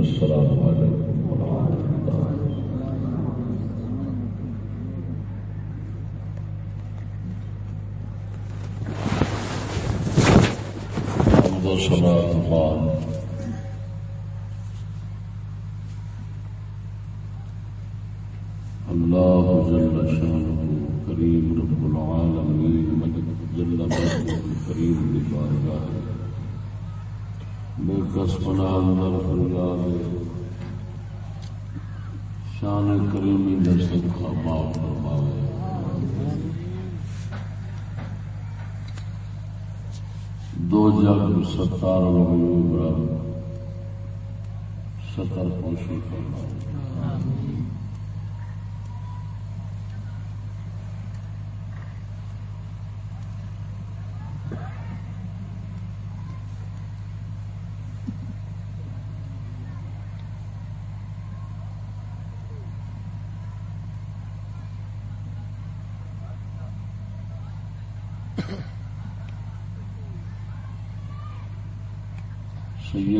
السلام عليكم صلاة الله الله جل شأنه. کسپنا اندر فریاد شان کریمی دست معاف فرماوے. دو جگ ستار الغیوب رب ستر پوشی فرماوے.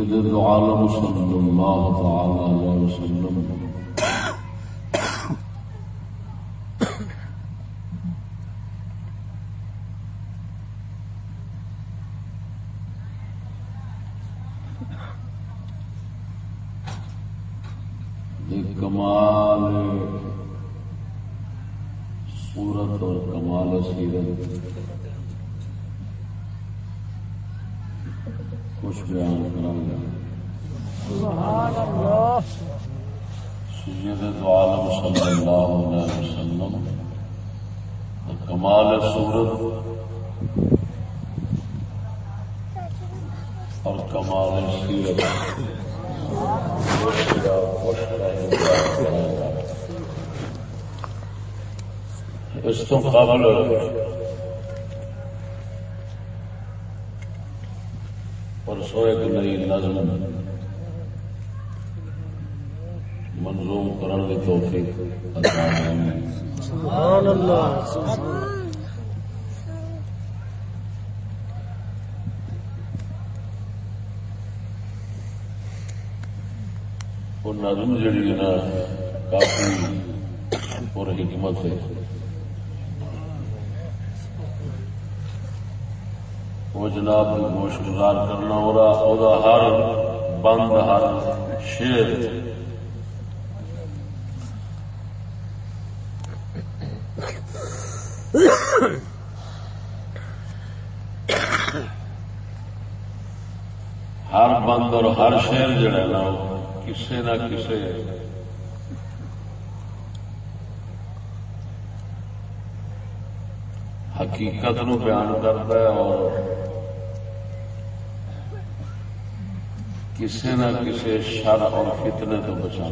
سید العالم صلی اللہ تعالی علیہ وسلم. اس تو قابل پرسوں ایک نئی نظم منظوم کرنے کی توفیق۔ سبحان اللہ۔ وہ نظم جڑی ہے نا، کافی پور حکمت ہے۔ وہ جناب گوش گزار کرنا ہو رہا ہر بند، ہر شیر۔ ہر بند اور ہر شیر جڑا نا کسی نہ کسی حقیقت نو بیان کرتا ہے اور کسی نہ کسی شر اور فتنے تو بچا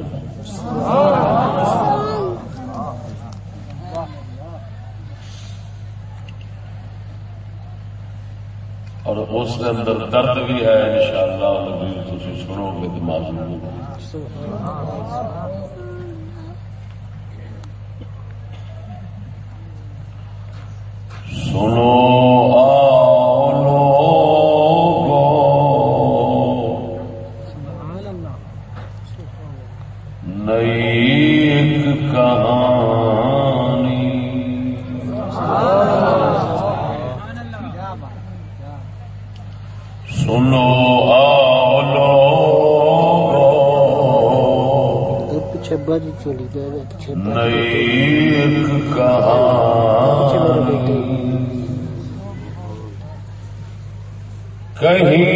اور اس کے اندر درد بھی ہے ان شاء اللہ تھی سنو گے دماغ میں۔ سنو۔ کہیں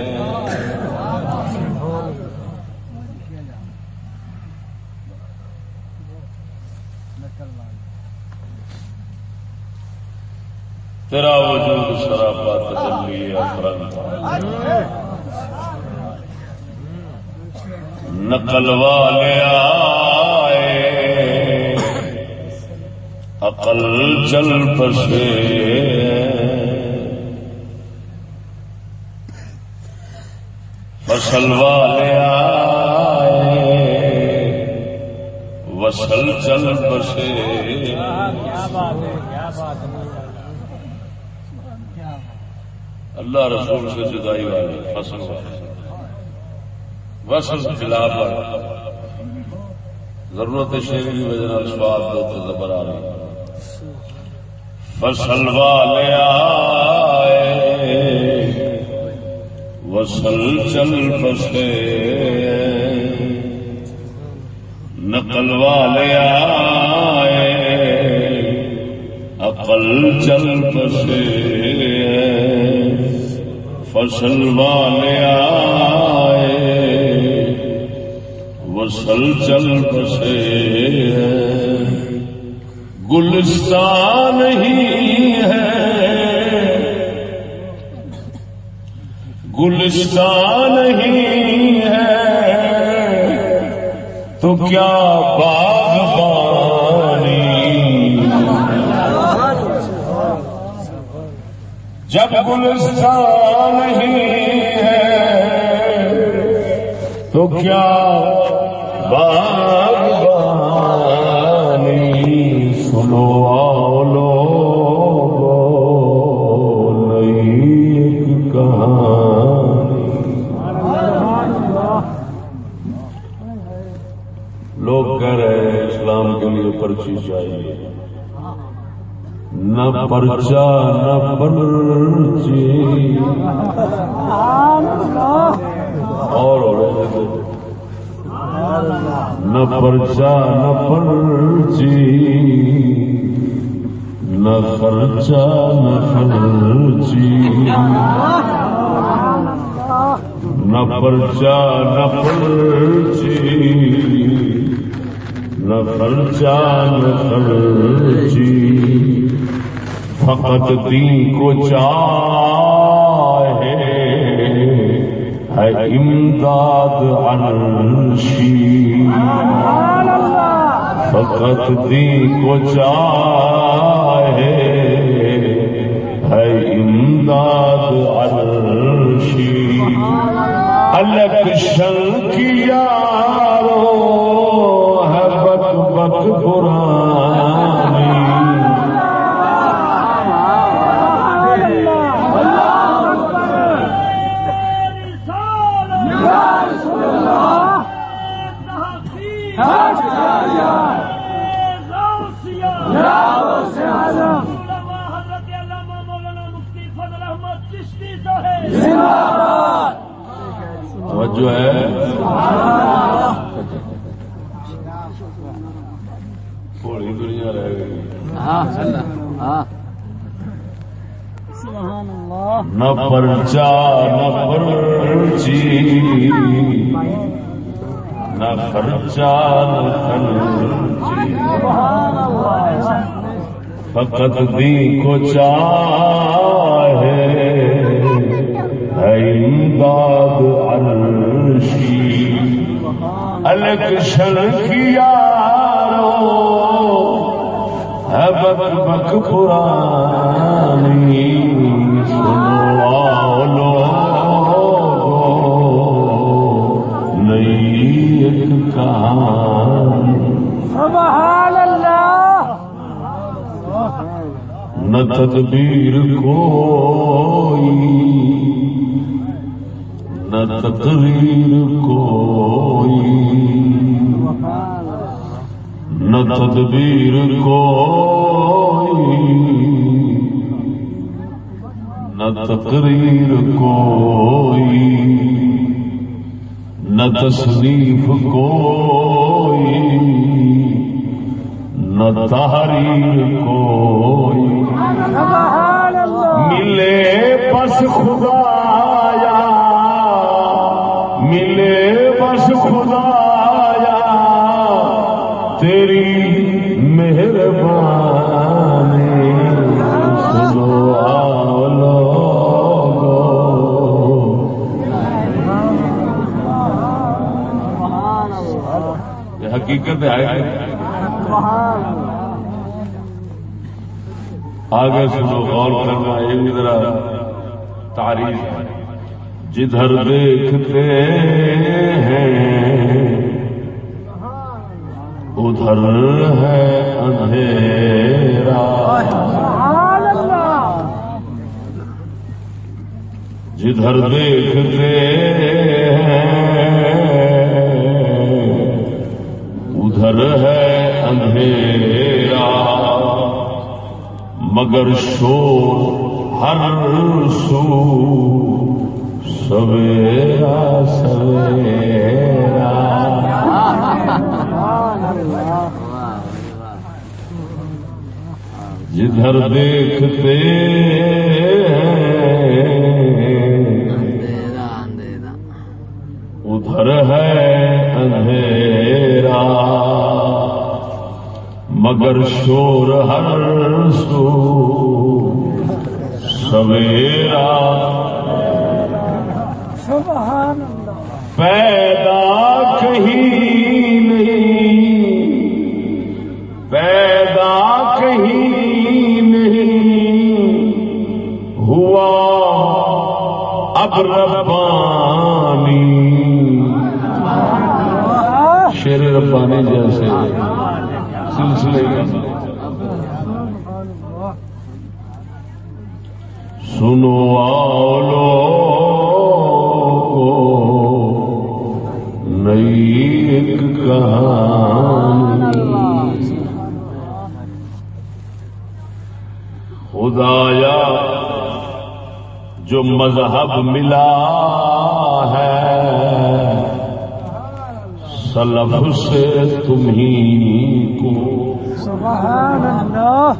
تیرا وجود سراپا تجلی اکرم۔ نقل والے آئے، عقل چل پسے فصل والے آئے، وصل چل پسے اللہ رسول سے جدائی والے فصل والے۔ وصل خلاف والے۔ ضرورت شیر کی وجہ سواد دو تو زبر آ رہی۔ فصل والے آئے۔ وصل چل بسے نقل والے آئے۔ عقل چل بسے فصل والے آئے۔ وصل چل بسے گلستان ہی ہے۔ گلستان ہی ہے۔ تو کیا باغبانی جب گلستان ہی ہے، تو کیا باغبانی سنو آؤ لوگ کہہ رہے ہیں اسلام کے لیے پرچی چاہیے۔ نہ پرچا، نہ پرچی۔ اور نہ پرچا، نہ پرچی۔ نہ خرچا نہ خرچی۔ نہ پرچا، نہ پرچی نہ خرچا نہ خرچی۔ فقط دی کو چاہے۔ ہے امداد عرشی۔ فقط دی کو چاہے۔ ہے امداد عرشی۔ الگ شن کی نہ پرچا، نہ پرچی، نہ خرچا نہ خرچی۔ فقط دی کو چاہے ہے امداد عرشی۔ الگ شل کی یارو ہے بک بک پرانی سنو سبحان اللہ۔ نہ تدبیر کوئی نہ تقریر کوئی۔ نہ تدبیر کوئی نہ تقریر کوئی۔ نہ تصنیف کوئی نہ تحریر کوئی۔ ملے بس خدایا ملے حقیقت ہے۔ آگے سنو، غور کرنا، ایک ذرا تعریف۔ جدھر دیکھتے ہیں، ادھر ہے اندھیرا۔ جدھر دیکھتے ہیں ادھر ہے اندھیرا مگر شور ہر سو سویرا سویرا۔ جدھر دیکھتے شور ہر سو۔ سویرا۔ پیدا کہیں نہیں۔ پیدا کہیں نہیں۔ ہوا اب ربانی۔ شیر ربانی جیسے۔ سلسلے۔ مذہب ملا ہے۔ سلف سے تمہیں کو۔ سبحان اللہ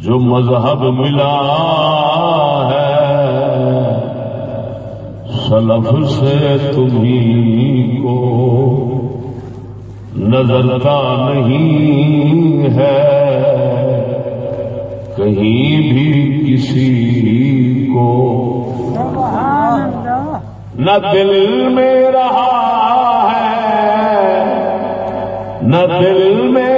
جو مذہب ملا ہے۔ سلف سے تمہیں کو۔ نظرتا نہیں ہے۔ کہیں بھی کسی کو نہ دل میں رہا ہے نہ دل میں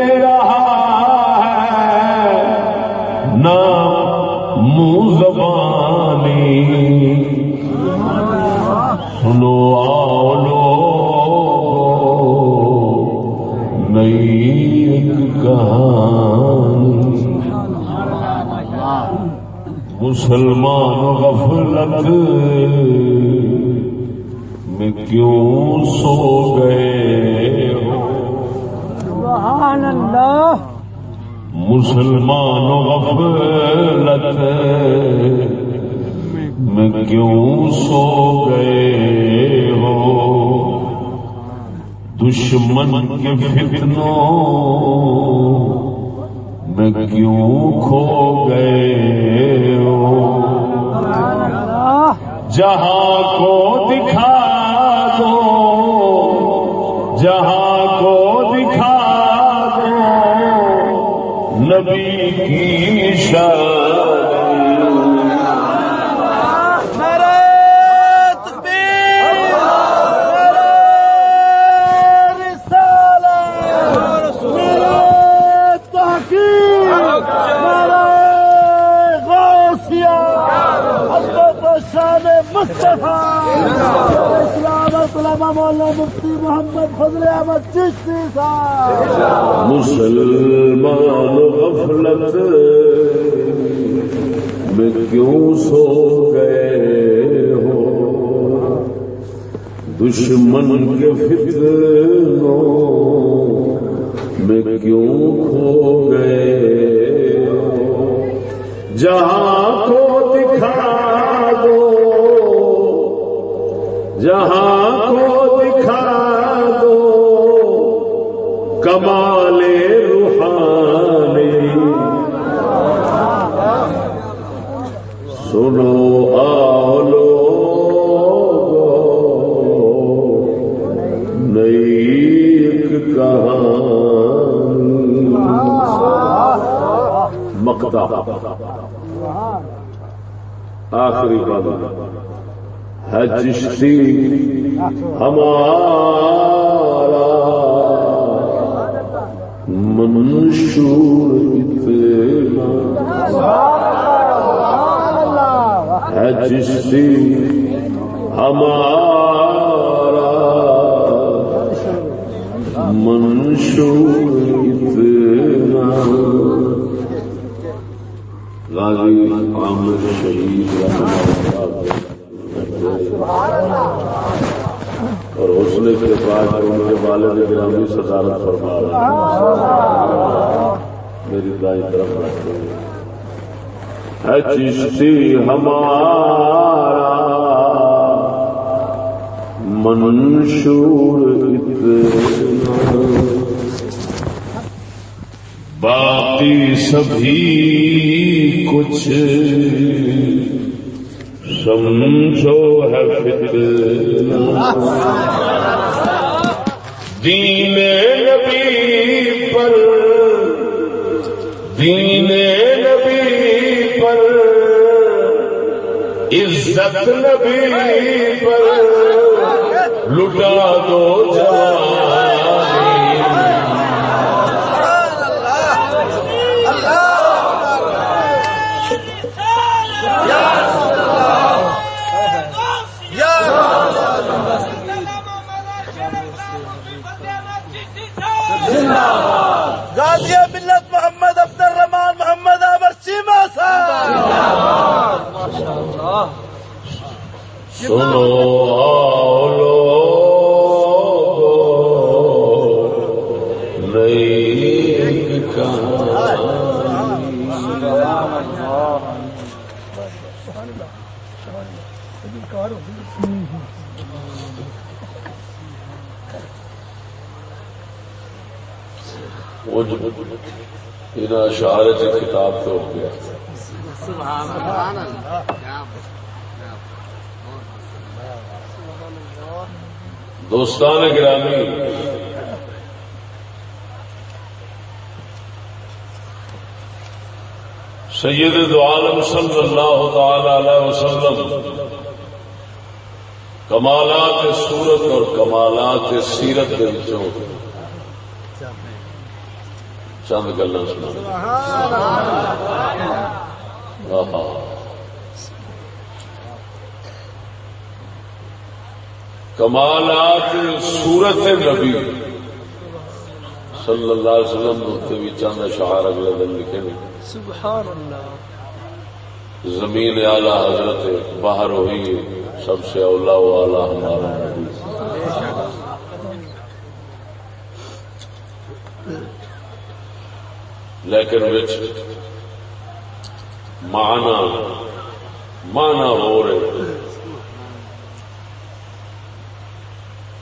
مسلمان غفلت میں کیوں سو گئے سبحان اللہ۔ مسلمان غفلت میں کیوں سو گئے ہو؟ دشمن کے فتنوں میں کیوں کھو گئے ہو؟ جہاں کو دکھا دو جہاں کو دکھا دو نبی کی شان مولانا مفتی محمد فضل احمد چشتی صاحب! مسلمان غفلت میں کیوں سو گئے ہو؟ دشمن کے فتنوں میں کیوں کھو چشتی ہمارا منشور اتنا باقی سبھی کچھ سمجھو ہے فتنہ۔ دین نبی پر عزت نبی پر لٹا دو سنو آؤ وہ اشعار جی کتاب تو ہو گیا۔ دوستان گرامی، سید دو عالم صلی اللہ تعالی علیہ وسلم، کمالات صورت اور کمالات سیرت کے وچوں چند گلا سنا کمالات سورت نبی صلی اللہ علیہ وسلم اتنے بھی چند اشعار اگلے دن لکھے سبحان اللہ زمین اعلی حضرت باہر ہوئی سب سے اولا والا ہمارا نبی۔ لیکن وچ مانا مانا ہو رہے۔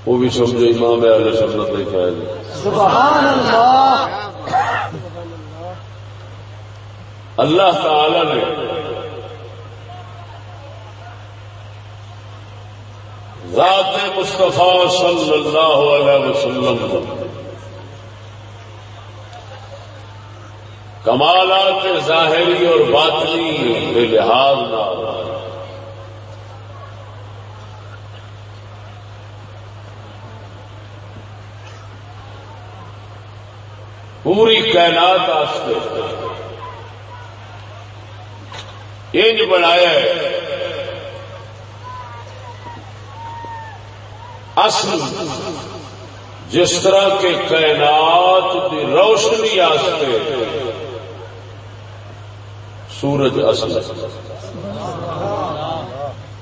وہ بھی سمجھو امام اہل سنت نہیں کہا سبحان اللہ اللہ تعالی نے ذات مصطفیٰ صلی اللہ علیہ وسلم کمالات ظاہری اور باطنی کے لحاظ نہ پوری کائنات آستے انج بنایا ہے۔ اصل جس طرح کے کائنات کی روشنی آستے سورج اصل۔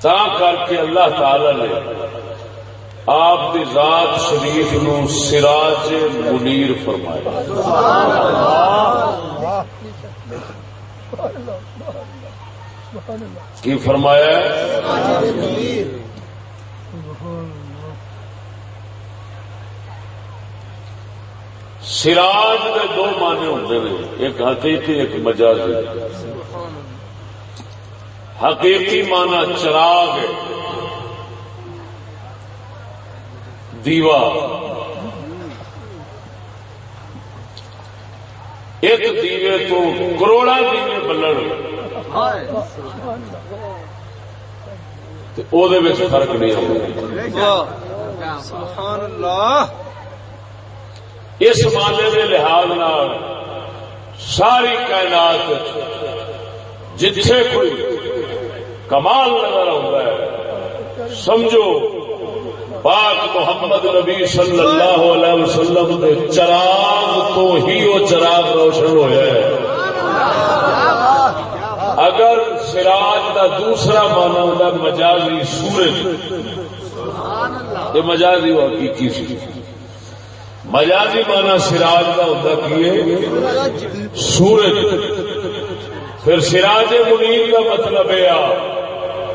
تا کر کے اللہ تعالی نے آپ کی ذات شریف نو سراج منیر فرمایا کی فرمایا سراج کے دو معنی ہوتے ہیں ایک حقیقی، ایک مجازی۔ حقیقی مانا چراغ ہے۔ دیوا۔ ایک دیوے تو کروڑا دیوے بلن فرق نہیں اس مالے کے لحاظ ساری کائنات جتھے کوئی کمال نظر آتا ہے سمجھو۔ پاک محمد نبی صلی اللہ علیہ وسلم کے چراغ تو ہی وہ چراغ روشن ہوا ہے اگر سراج کا دوسرا مانا ہوتا مجازی سورج۔ یہ مجازی وہ حقیقی سی۔ مجازی مانا سراج کا ہوتا کی سورج۔ پھر سراج منیر کا مطلب ہے کہ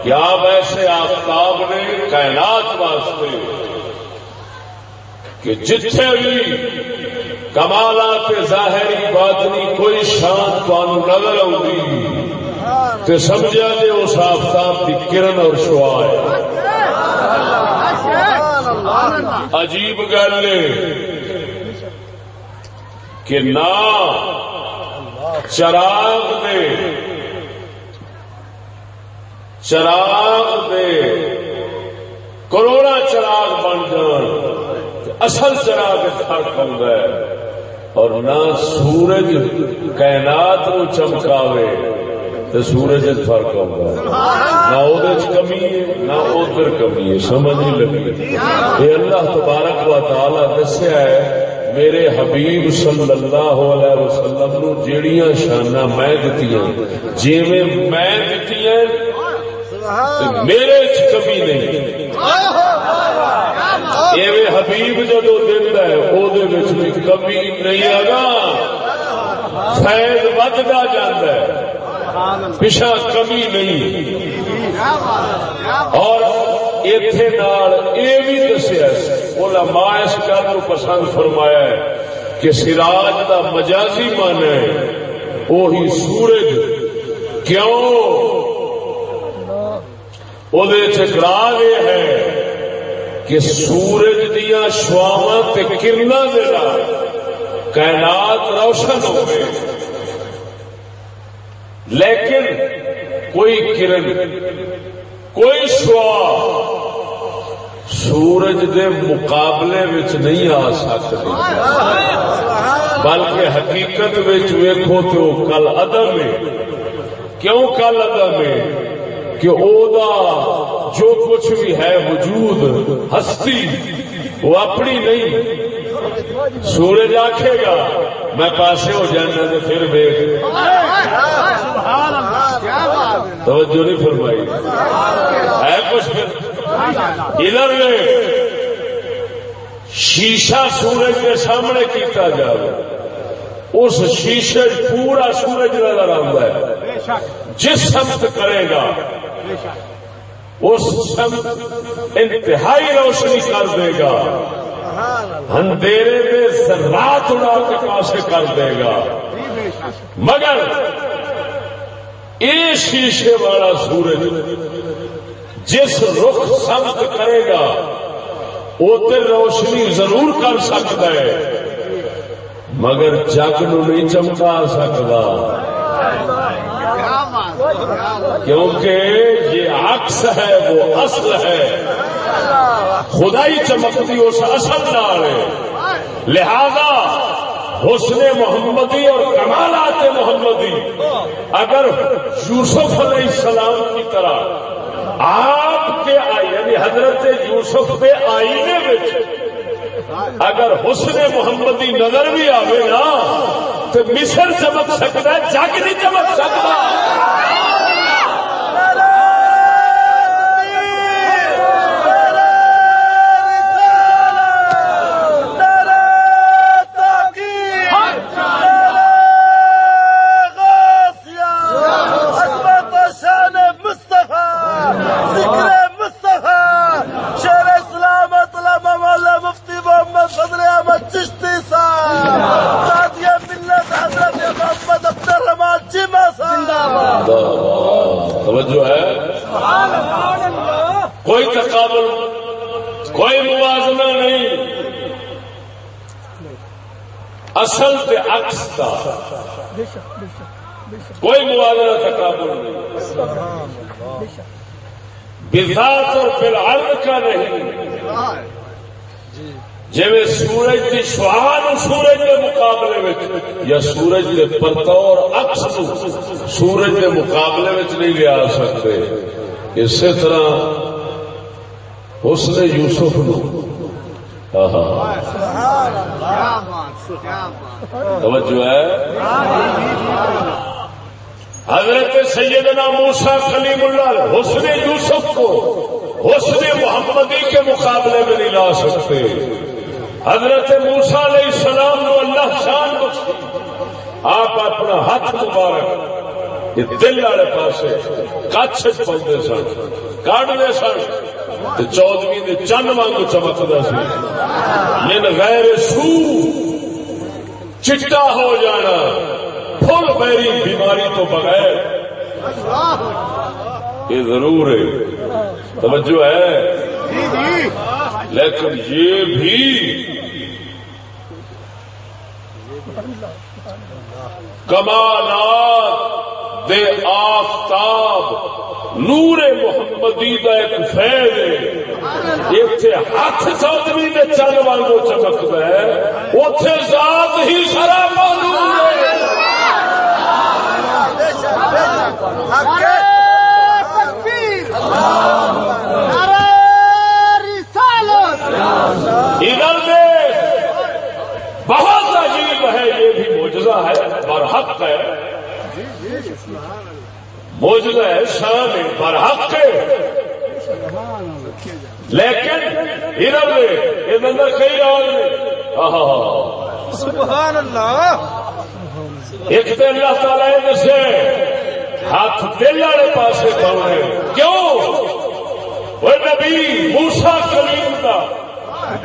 آپ ایسے آفتاب نے کائنات واسطے کہ جتنے بھی کمالات ظاہری باطنی کوئی شان تمہیں نظر آؤں تو سمجھا جی اس آفتاب کی کرن اور شعا ہے عجیب گل کہ نہ چراغ دے چراغ دے۔ کروڑا چراغ بن جان اصل چراغ فرق ہے اور نہ سورج کائنات نو چمکاوے تو سورج فرق ہوگا نہ وہ کمی ہے، نہ ادھر کمی ہے، سمجھ نہیں لگی۔ یہ اللہ تبارک و تعالی دسیا ہے، میرے حبیب صلی اللہ علیہ وسلم نو جیڑیاں شانہ میں دتی جی میں دتی میرے کمی نہیں۔ ایویں حبیب جدو دیتا ہے وہ کمی نہیں آگا فیض بدتا جاتا ہے۔ پچھا کمی نہیں۔ اور اتنے یہ بھی دسیا علماء اس گل کو پسند فرمایا ہے کہ سراج کا مجازی من ہے وہی سورج کیوں اقرار یہ ہے کہ سورج دیا شواوا کرنا کائنات روشن ہو گئے۔ لیکن کوئی کرن، کوئی شوا سورج دے مقابلے نہیں آ سکتی۔ بلکہ حقیقت ویکو تو کل ادم ہے۔ کیوں کل ادم ہے؟ کہ او دا جو کچھ بھی ہے وجود، ہستی، وہ اپنی نہیں۔ سورج آخے گا، میں پاسے ہو جانا تو پھر توجہ نہیں فرمائی۔ ہے کچھ پھر۔ ادھر شیشہ سورج کے سامنے کیتا جائے اس شیشے پورا سورج نظر آتا ہے۔ جس سمت کرے گا۔ اس انتہائی روشنی کر دے گا۔ اندھیرے میں رات اڑا کے پاس کر دے گا۔ مگر یہ شیشے والا سورج جس رخ سمت کرے گا وہ روشنی ضرور کر سکتا ہے۔ مگر جگ نو نہیں چمکا سکتا۔ کیونکہ یہ عکس ہے، وہ اصل ہے۔ خدائی چمکتی اس اصل نال۔ ہے لہذا حسن محمدی اور کمالات محمدی، اگر یوسف علیہ السلام کی طرح آپ کے یعنی حضرت یوسف کے آئینے اگر حسن محمدی نظر بھی آئے نا تو مصر چمک سکتا جگ نہیں چمک سکتا توجہ ہے کوئی تقابل کوئی موازنہ نہیں اصل کے عکس کا کوئی موازنہ تقابل نہیں بذات اور فی الحال کا نہیں۔ جی سورج کی شہان سورج کے مقابلے میں یا سورج کے پرتور اکس سورج کے مقابلے میں نہیں لیا سکتے، اسی طرح اس نے یوسف نو۔ توجہ ہے؟ حضرت سیدنا موسا کلیم اللہ حسن یوسف کو حسن محمدی کے مقابلے میں نہیں لا سکتے۔ حضرت موسا علیہ السلام کو اللہ شان بخشی۔ آپ اپنا ہاتھ مبارک دل والے پاس کچھ پہنتے سن کاٹتے سن چودویں چند واگ چمکتا سی۔ لن غیر سو چٹا ہو جانا۔ فل میری بیماری تو بغیر۔ یہ ضرور ہے۔ توجہ ہے۔ لیکن یہ بھی کمالات دے آفتاب نور محمدی کا ایک فیض ہے۔ اتنے ہاتھ چودھری نے چل والوں چمکتا ہے۔ اتے ذات ہی سرا ادھر بہت عجیب ہے یہ بھی موجودہ ہے برحق ہے۔ موجودہ ہے شان برحق لیکن ادھر اس اندر کئی راج نے سبحان اللہ۔ ایک تو اللہ تعالی دسے ہاتھ دل والے پاس پاؤنے کیوں؟ وہ نبی موسا کلیم کا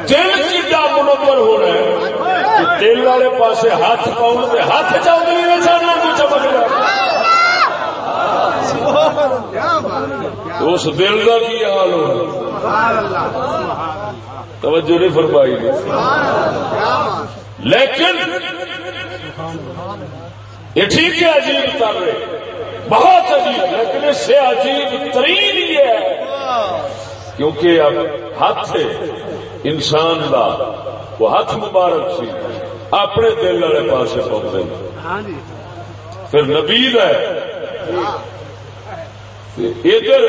دل چیڈا منور ہونا ہے۔ دل والے پاس ہاتھ پاؤن سے ہاتھ چاہیے چمک اس دل کا کی حال ہو؟ توجہ نہیں فرمائی لیکن یہ ٹھیک ہے عجیب کر رہے بہت عجیب لیکن اس سے عجیب ترین یہ ہے۔ کیونکہ اب ہاتھ انسان دا وہ ہاتھ مبارک سی۔ اپنے دل والے پاس پہنچے پھر نبی ہے۔ ادھر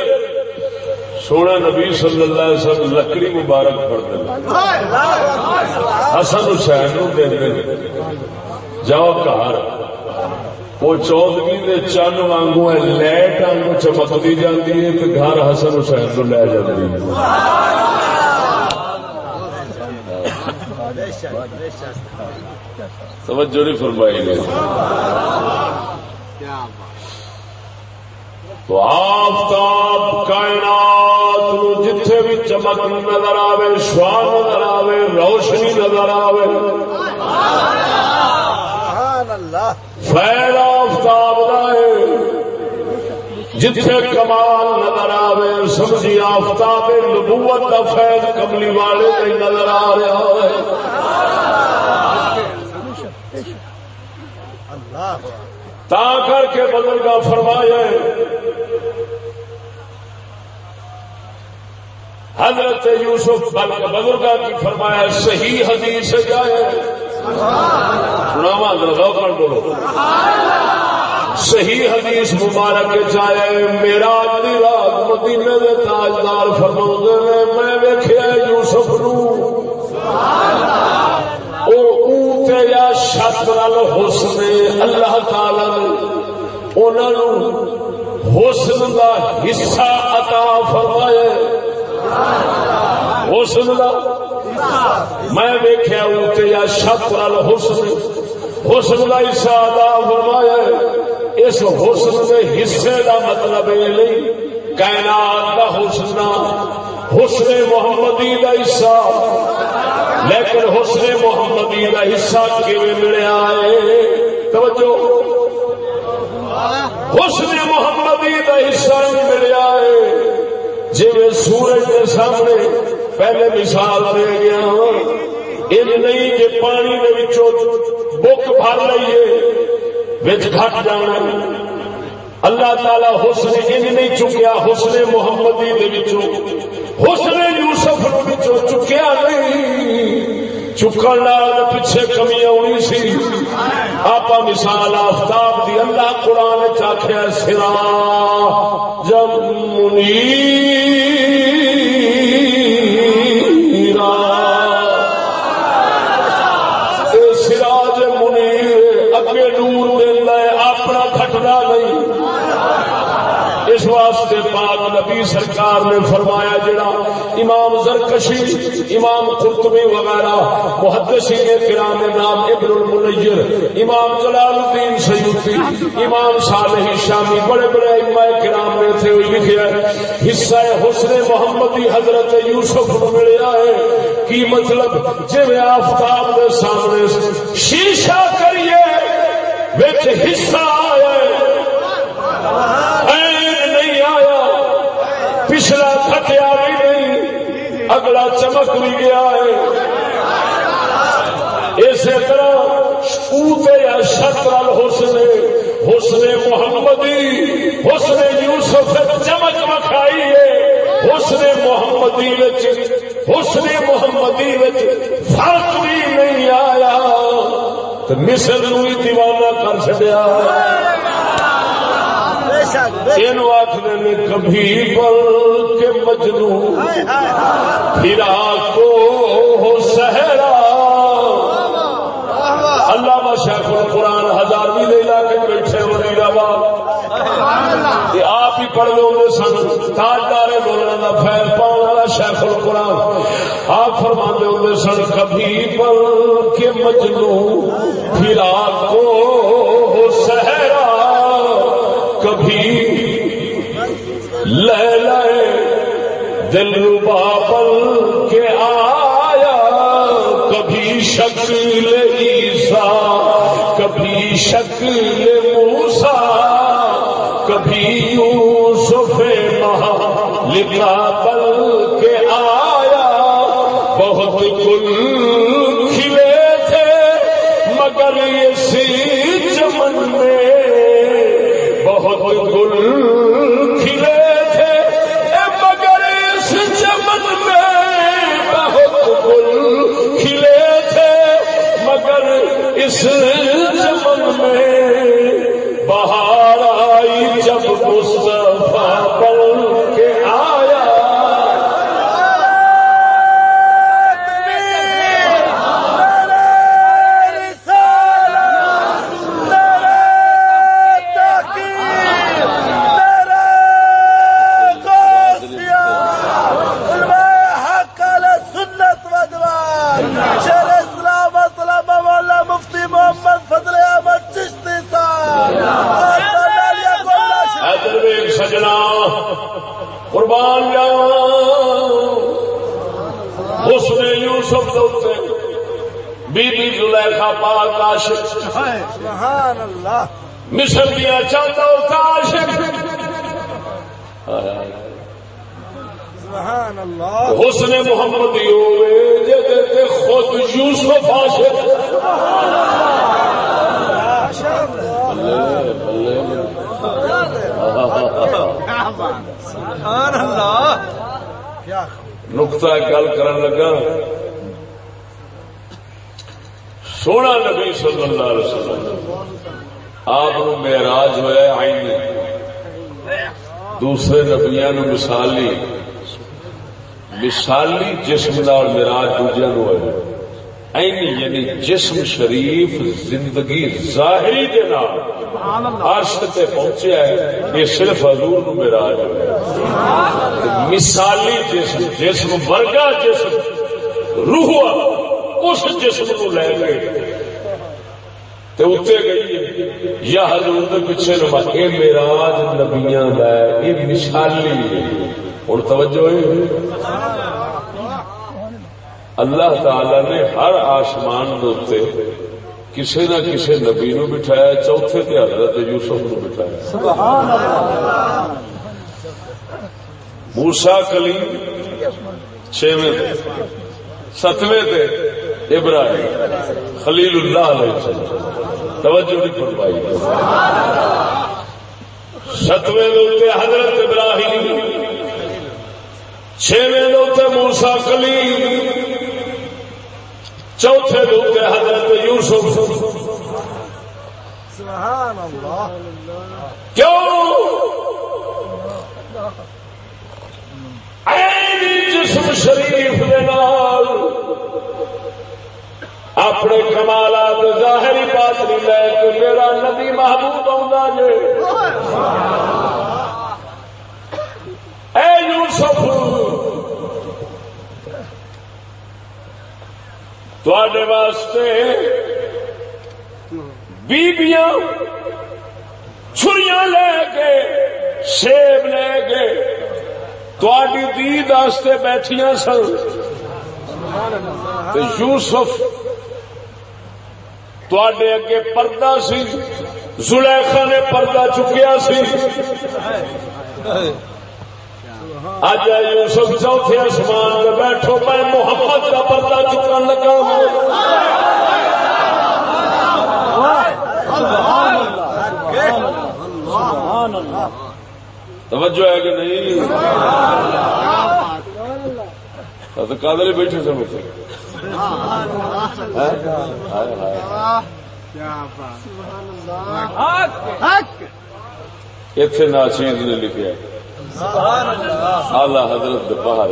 سونا نبی صلی اللہ علیہ وسلم لکڑی مبارک پڑتے حسن حسین دے جاؤ گھر وہ چودوی کے چند وانگو ہے لائٹ آنگو چمکتی جاتی ہے تو گھر حسن حسین کو لے جاتی ہے۔ توجہ نہیں فرمائی نے تو آفتاب کائنات جتھے بھی چمک نظر آوے شوان نظر آوے روشنی نظر آوے۔ فیل آفتاب لائے جتھے کمال نظر آوے سمجھی آفتاب نبوت کا فیض کملی والے نہیں نظر آ رہا ہے۔ تا کر کے بزرگ فرمایا حضرت یوسف بزرگ کی فرمایا صحیح حدیث جائے سنا کر بولو۔ صحیح حدیث مبارک چاہے میرا رات مدینے دے تاجدار فرما نے میں ویخیا یوسف نو۔ سبحان اللہ یا شک نال حسن اللہ تعالی حسن کا حصہ عطا فرمائے۔ حسن کا میں ویخیا اوتے یا شک نال حسن حسن کا حصہ عطا فرمایا اس حسن کے حصے کا مطلب یہ نہیں کائنات کا حسن حسن محمدی کا حصہ۔ لیکن حسن محمدی کا حصہ کیون ملیا ہے؟ توجہ۔ حسن محمدی کا حصہ ملیا ہے۔ جی سورج کے سامنے پہلے مثال دے گیا ہاں، ان نہیں کہ پانی بک بھر لئیے بچ گھٹ جانا۔ اللہ تعالی حسن ان نہیں چکیا، حسن محمدی حسن یوسف نو چکیا نہیں۔ چکن پیچھے کمی آنی سی۔ آپ مثال آفتاب دی اللہ قرآن چاخیا سرا جمنی سراج سرکار نے فرمایا جڑا امام زرکشی، امام قرطبی وغیرہ، محدثین کرام نام ابن المنیر، امام جلال الدین سیوطی، امام صالح شامی، بڑے بڑے ائمہ کرام نے تھے ہوئی لکھے حصہ حسن محمدی حضرت یوسف کو ملیا ہے۔ کی مطلب؟ جے آفتاب کے سامنے شیشہ کریے، وچ حصہ آیا اگلا چمک بھی گیا ہے۔ اسی طرح یا شطرل حسن حسن محمدی، حسن یوسف چمک مکھائی ہے۔ حسن محمدی حسن محمدی فرق بھی نہیں آیا۔ تو مصر نو دیوانہ کر چڑیا آخر نے کبھی پل کے مجنو پھرا کو ہو سہرا۔ اللہ شیخ القرآن ہزار بھی لے لا کے بیٹھے ولی روا آپ ہی پڑھ لو سن تاجدار بولنے کا فیل پاؤ والا شیخ القرآن۔ آپ فرما دے سن کبھی پل کے مجنو پھرا کو ہو سہرا۔ لے لے دل بابل پل عاشق. سبحان اللہ مصر دیا عاشق. سبحان اللہ حسن محمد یوے جے خود یوسف عاشق. سبحان اللہ سبحان اللہ نقطہ گل کرن لگا۔ سونا نبی صلی اللہ علیہ وسلم۔ آپ میراج ہوا آئی دوسرے نبیا نو مثالی۔ مثالی جسم نال میراج دوجیا نو ہوئے۔ یعنی جسم شریف زندگی ظاہری کے نام عرش تے پہنچیا ہے، یہ صرف حضور نو میراج ہوا مثالی جسم جسم ورگا جسم، روح اس جسم کو لے گئے۔ گئی۔ یا حضور کے پیچھے یہ میراج نبیا یہ مثالی۔ ہوں توجہ اللہ تعالی نے ہر آسمان دے کسی نہ کسی نبی نو بٹھایا، چوتھے تے حضرت یوسف نو بٹھایا۔ موسا کلی چھویں ستویں ابراہیم خلیل اللہ علیہ السلام. توجہ نہیں فرمائی. ستویں دے حضرت ابراہیم چھویں دے موسا کلیم چوتھے دے حضرت یوسف. سبحان اللہ کیوں جسم شریف اپنے کمالات ظاہری بات نہیں لے کے میرا نبی محبوب آ جے۔ اے یوسف تے واسطے بیبیاں چھریاں لے کے سیب لے کے تھی دید بیٹھیا سن۔ یوسف تے اگے پردہ سی، زلیخا نے پردہ چکیا سی۔ اج یوسف چوتھے آسمان میں بیٹھو، میں محمد کا پردہ چکن لگا ہوں۔ توجہ ہے کہ نہیں؟ کادر بیٹھے سب اتنے ناچیز نے لکھا آلہ حضرت باہر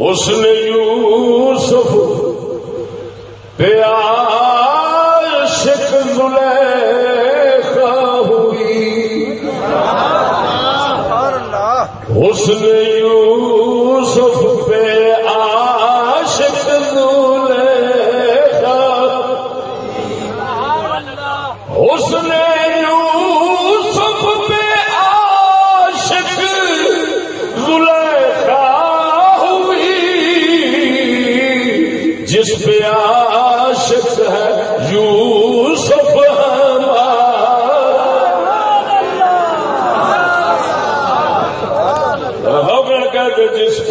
اس نے یوسف پیار شک ہوئی حسن یوسف حسن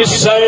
حصہ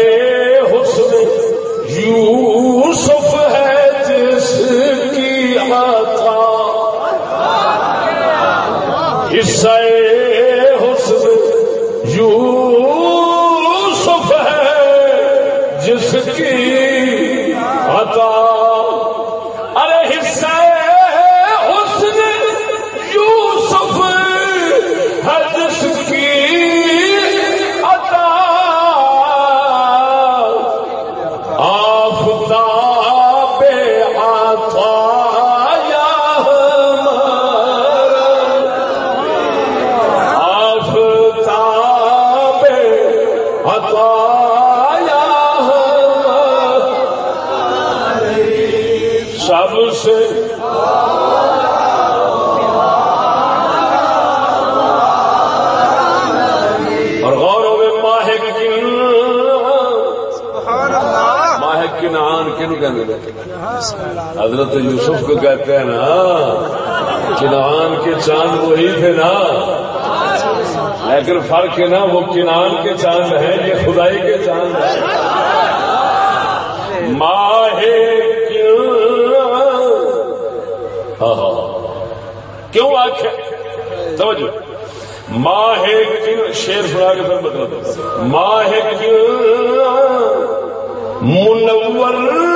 فرق ہے نا وہ کنان کے چاند ہیں، یہ خدائی کے چاند ہیں۔ ماہ ہاں،, ہاں ہاں کیوں آخ توجہ۔ ماہ شیر سنا کے پھر مطلب ماہ منور۔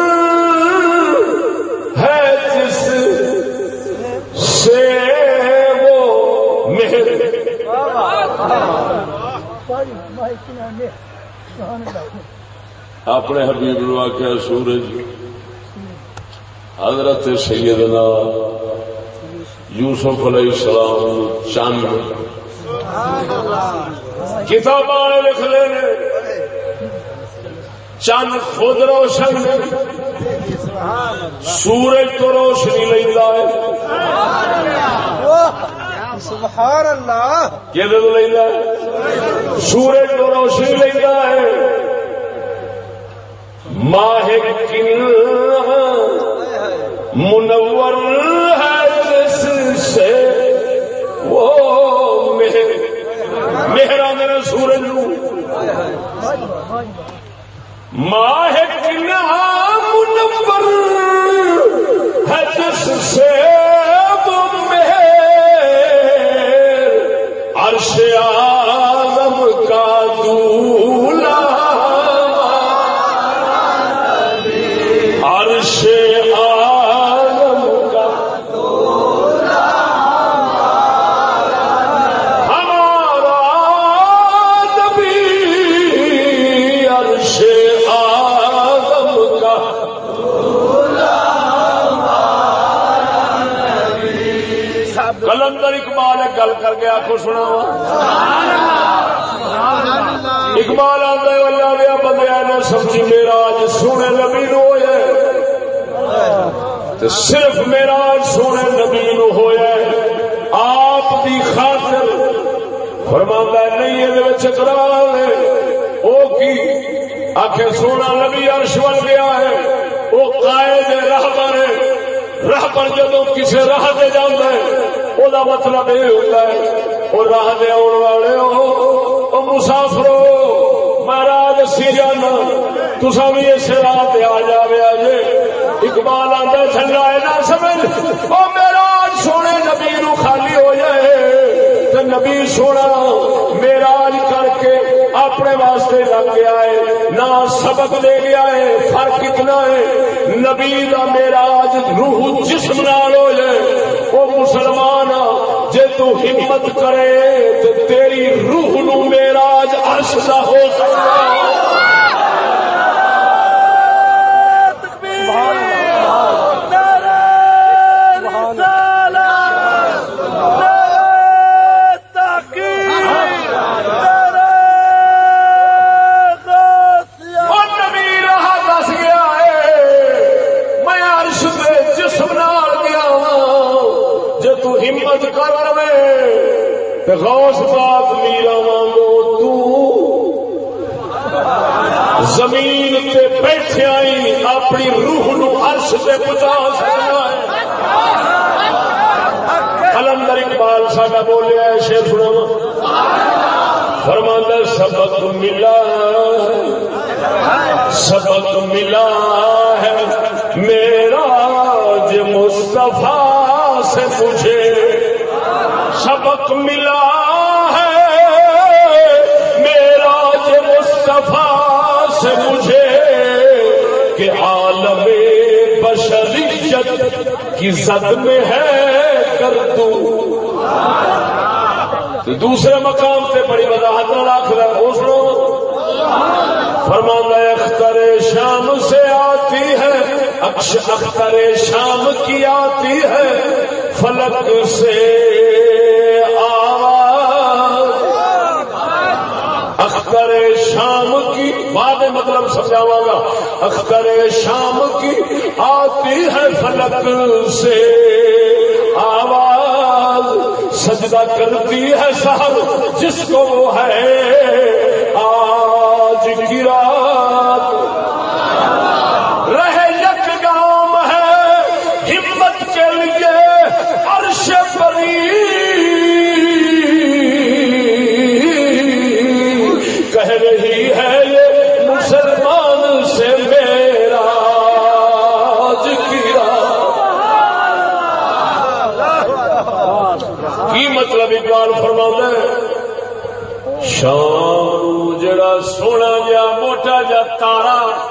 اپنے حبیب الواقع سورج، حضرت سیدنا یوسف علیہ السلام چاند۔ کتاب لکھ لے چند خود روشن سورج تو روشنی لینا ہے۔ سبحان اللہ کہ لینا سورج تو روشنی لینا ہے۔ ماہ کن منور ہے جس سے وہ مہر مہرا میرا سورج ماہ کن منور ہے جس سے عرش عالم کا دولا عرش عالم کا ہمارا نبی عرش عالم کا کلندر اقبال ایک گل کر کے آپ سنا اقبال آتا ہے، اللہ دیا بندیا نے سمجھی میرا آج سونے نبی نو ہوئے صرف میرا سونے نبی نو ہوئے آپ دی خاطر فرماتا نہیں یہ چکرا لے وہ کی؟ آخر سونا نبی عرش بن گیا ہے۔ وہ قائد راہ پر ہے۔ مطلب راہ پر جدو کسی راہ دے جانا ہے وہ مطلب یہ ہوتا ہے وہ راہ دے آن والے ہو مسافرو مہاراج سی جانا تسا بھی اس راہ پہ آ جاوے آجے اقبال آتا جھنڈا ہے نہ سمجھ وہ میرا سونے نبی نو خالی ہو جائے تو نبی سونا میرا کر کے اپنے واسطے لگ گیا ہے نہ سبق دے گیا ہے فرق کتنا ہے نبی کا میرا روح جسم نال ہو جائے وہ مسلمان تو ہمت کرے تو تیری روح نو میرا عرش دا ہو سکتا بیٹھے آئی اپنی روح نو عرش تے پہنچا سکنا ہے کلندر اقبال ساڈا بولیا ہے، شیر سنا فرماندہ سبق ملا سبق ملا ہے۔ میرا جو مصطفیٰ سے مجھے سبق ملا ہے۔ میرا جو مصطفیٰ سے مجھے کی زد میں ہے کر دوں تو دوسرے مقام پہ بڑی وضاحت رکھ رہا ہے اس فرمانا اختر شام سے آتی ہے اکش اختر شام کی آتی ہے، فلک سے اختر شام کی، بعد مطلب سمجھاوا گا۔ اختر شام کی آتی ہے فلک سے۔ آواز سجدہ کرتی ہے سہر جس کو وہ ہے۔ آج کی رات تارا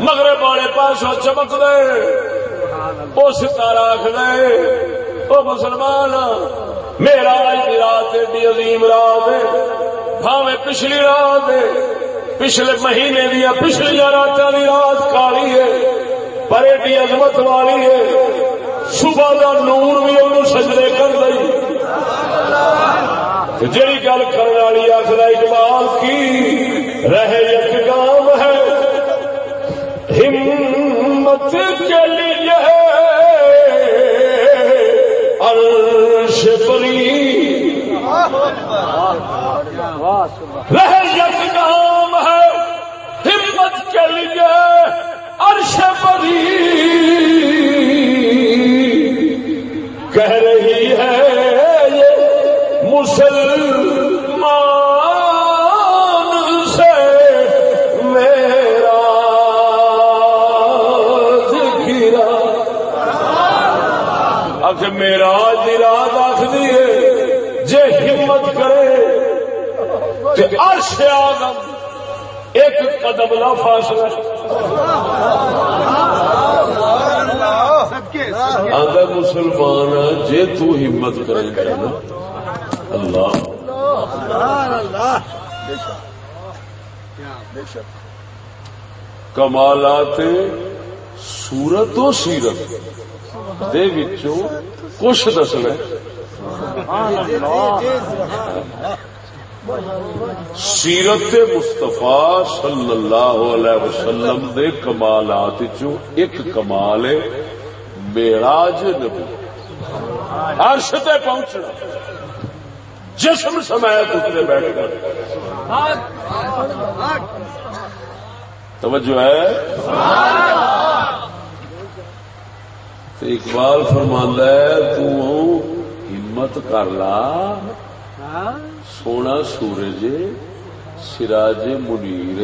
مغرب والے پاسوں چمک دے وہ ستارا آخ دے وہ مسلمان، میرا آج رات ایڈی عظیم رات ہے۔ بھاوے پچھلی رات پچھلے مہینے دیا پچھلی رات کی رات کالی ہے۔ پر ایڈی عظمت والی ہے۔ صبح کا نور بھی انہوں سجدے کر دئی۔ جی گل کرنے والی آخر اقبال، کی رہ یک رہ یک گام ہے، ہمت کے لیے عرش پری۔ کہہ رہی ہے یہ مسلمان سے میرا ذکرہ آخ میرا رات آخ دیے جے ہمت کرے کہ عرش آدم ایک قدم لا فاصلہ آدھا مسلمان، جے تو ہمت کرے گا نا۔ اللہ۔ کمالات سورت و سیرت دے وچوں کچھ دسنا سیرت مستفا صلی اللہ علیہ وسلم دے کمالات چوں ایک کمال ہے میراج نبی۔ عرش تے پہنچنا۔ جسم سمیت اتنے بیٹھ کر توجہ ہے؟ تو اقبال فرماندہ ہے، تو ہمت کر لا۔ سونا سورج، سراج منیر،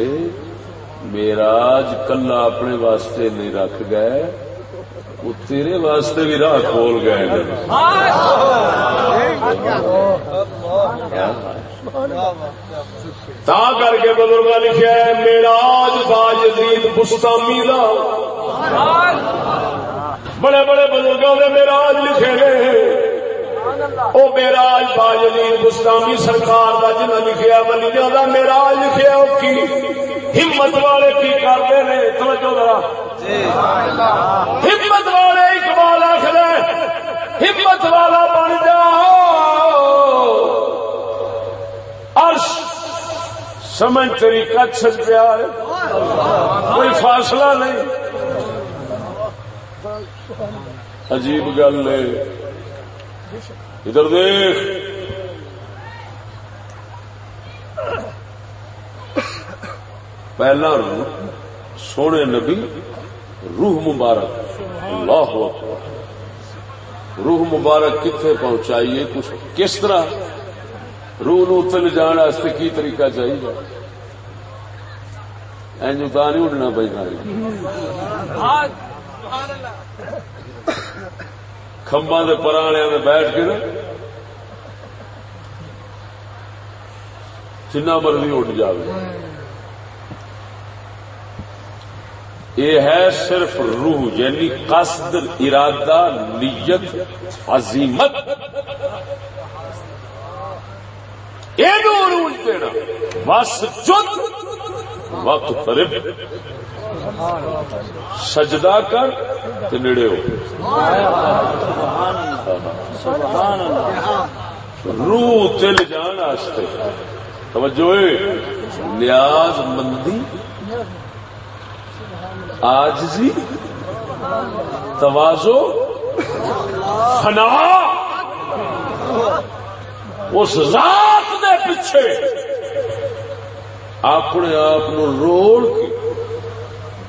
میراج کلا اپنے واسطے نہیں رکھ گئے، وہ تیرے واسطے بھی راہ کھول گئے تا کر کے بزرگ لکھا ہے میراج باج بستامی دا۔ بڑے بڑے بزرگوں نے میراج لکھے گئے وہ میراج باجدید بستامی سرکار کا جنہ لکھیا ولیاں دا میراج لکھیا وہ کی ہمت والے کی کرتے نے توجہ ذرا۔ ہمت والے اقبال آخر ہمت والا بن جاؤ۔ عرش سمجھ طریقہ چھج پیا ہے کوئی فاصلہ نہیں۔ عجیب گل ہے۔ ادھر دیکھ۔ پہلا سونے نبی، روح مبارک۔ اللہ اکبر روح مبارک کتنے پہنچائیے؟ کچھ کس طرح؟ روح نو اتنے جان واسطے کی طریقہ چاہیے؟ اینج تا نہیں اڈنا پی کمبا کے پرانے میں بیٹھ کے نا جنا مرضی اٹھ جائے یہ ہے صرف روح یعنی قصد، ارادہ، نیت، عظیمت۔ یہ روح دینا، بس چت وقت قریب۔ سجدہ کر تے نیڑے ہو۔ روح تل جان واسطے توجہ نیاز مندی، آجزی، توازو، فنا۔ اس ذات دے پیچھے اپنے آپ روڑ کے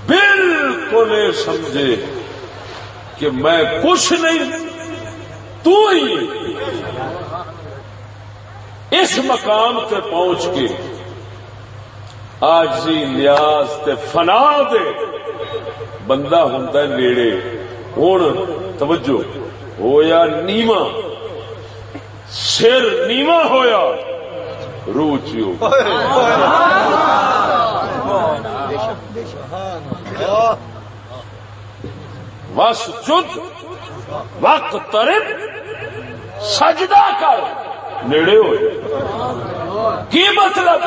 بالکل سمجھے کہ میں کچھ نہیں، تو ہی اس مقام تے پہنچ کے آجی نیاز تے فنا دے بندہ ہوں نیڑے۔ ہوں توجہ، ہویا نیما۔ سر نیما ہویا۔ روح چیو بس جد وقت ترب سجدہ کر۔ نیڑے ہوئے۔ کی مطلب؟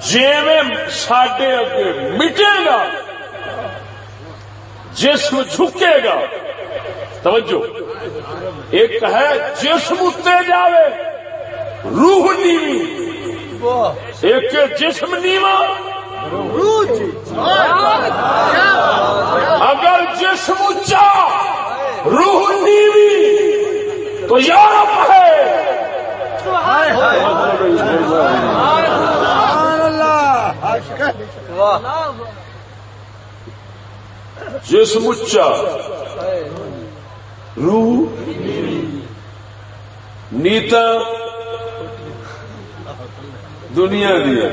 جی سڈے اگے مٹے گا، جسم جھکے گا۔ توجہ۔ ایک ہے جسم اتنے جاوے، روح نیوی۔ ایک جسم نیوا۔ اگر جسم اچا روح نیوی، تو یورپ ہے۔ جسم اچا روح، نیتا، دنیا دیا۔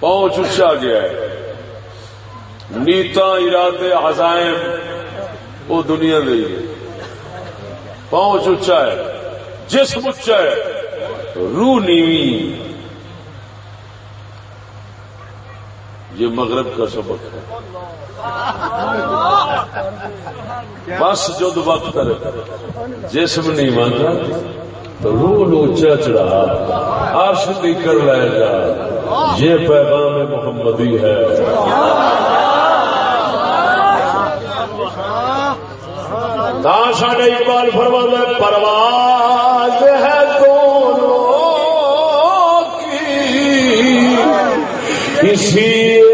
پہنچ اچا گیا ہے۔ نیتا ارادے عزائم، وہ دنیا دے پہنچ اچا ہے۔ جسم اچا ہے۔ روح نیوی۔ یہ مغرب کا سبق ہے۔ بس جد وقت جسم نہیں مانتا، تو روح اونچا چڑھا عرش بھی کر لے گا یہ پیغام محمدی ہے۔ ساڈے اقبال فرما میں پرواز ہے۔ اسی جو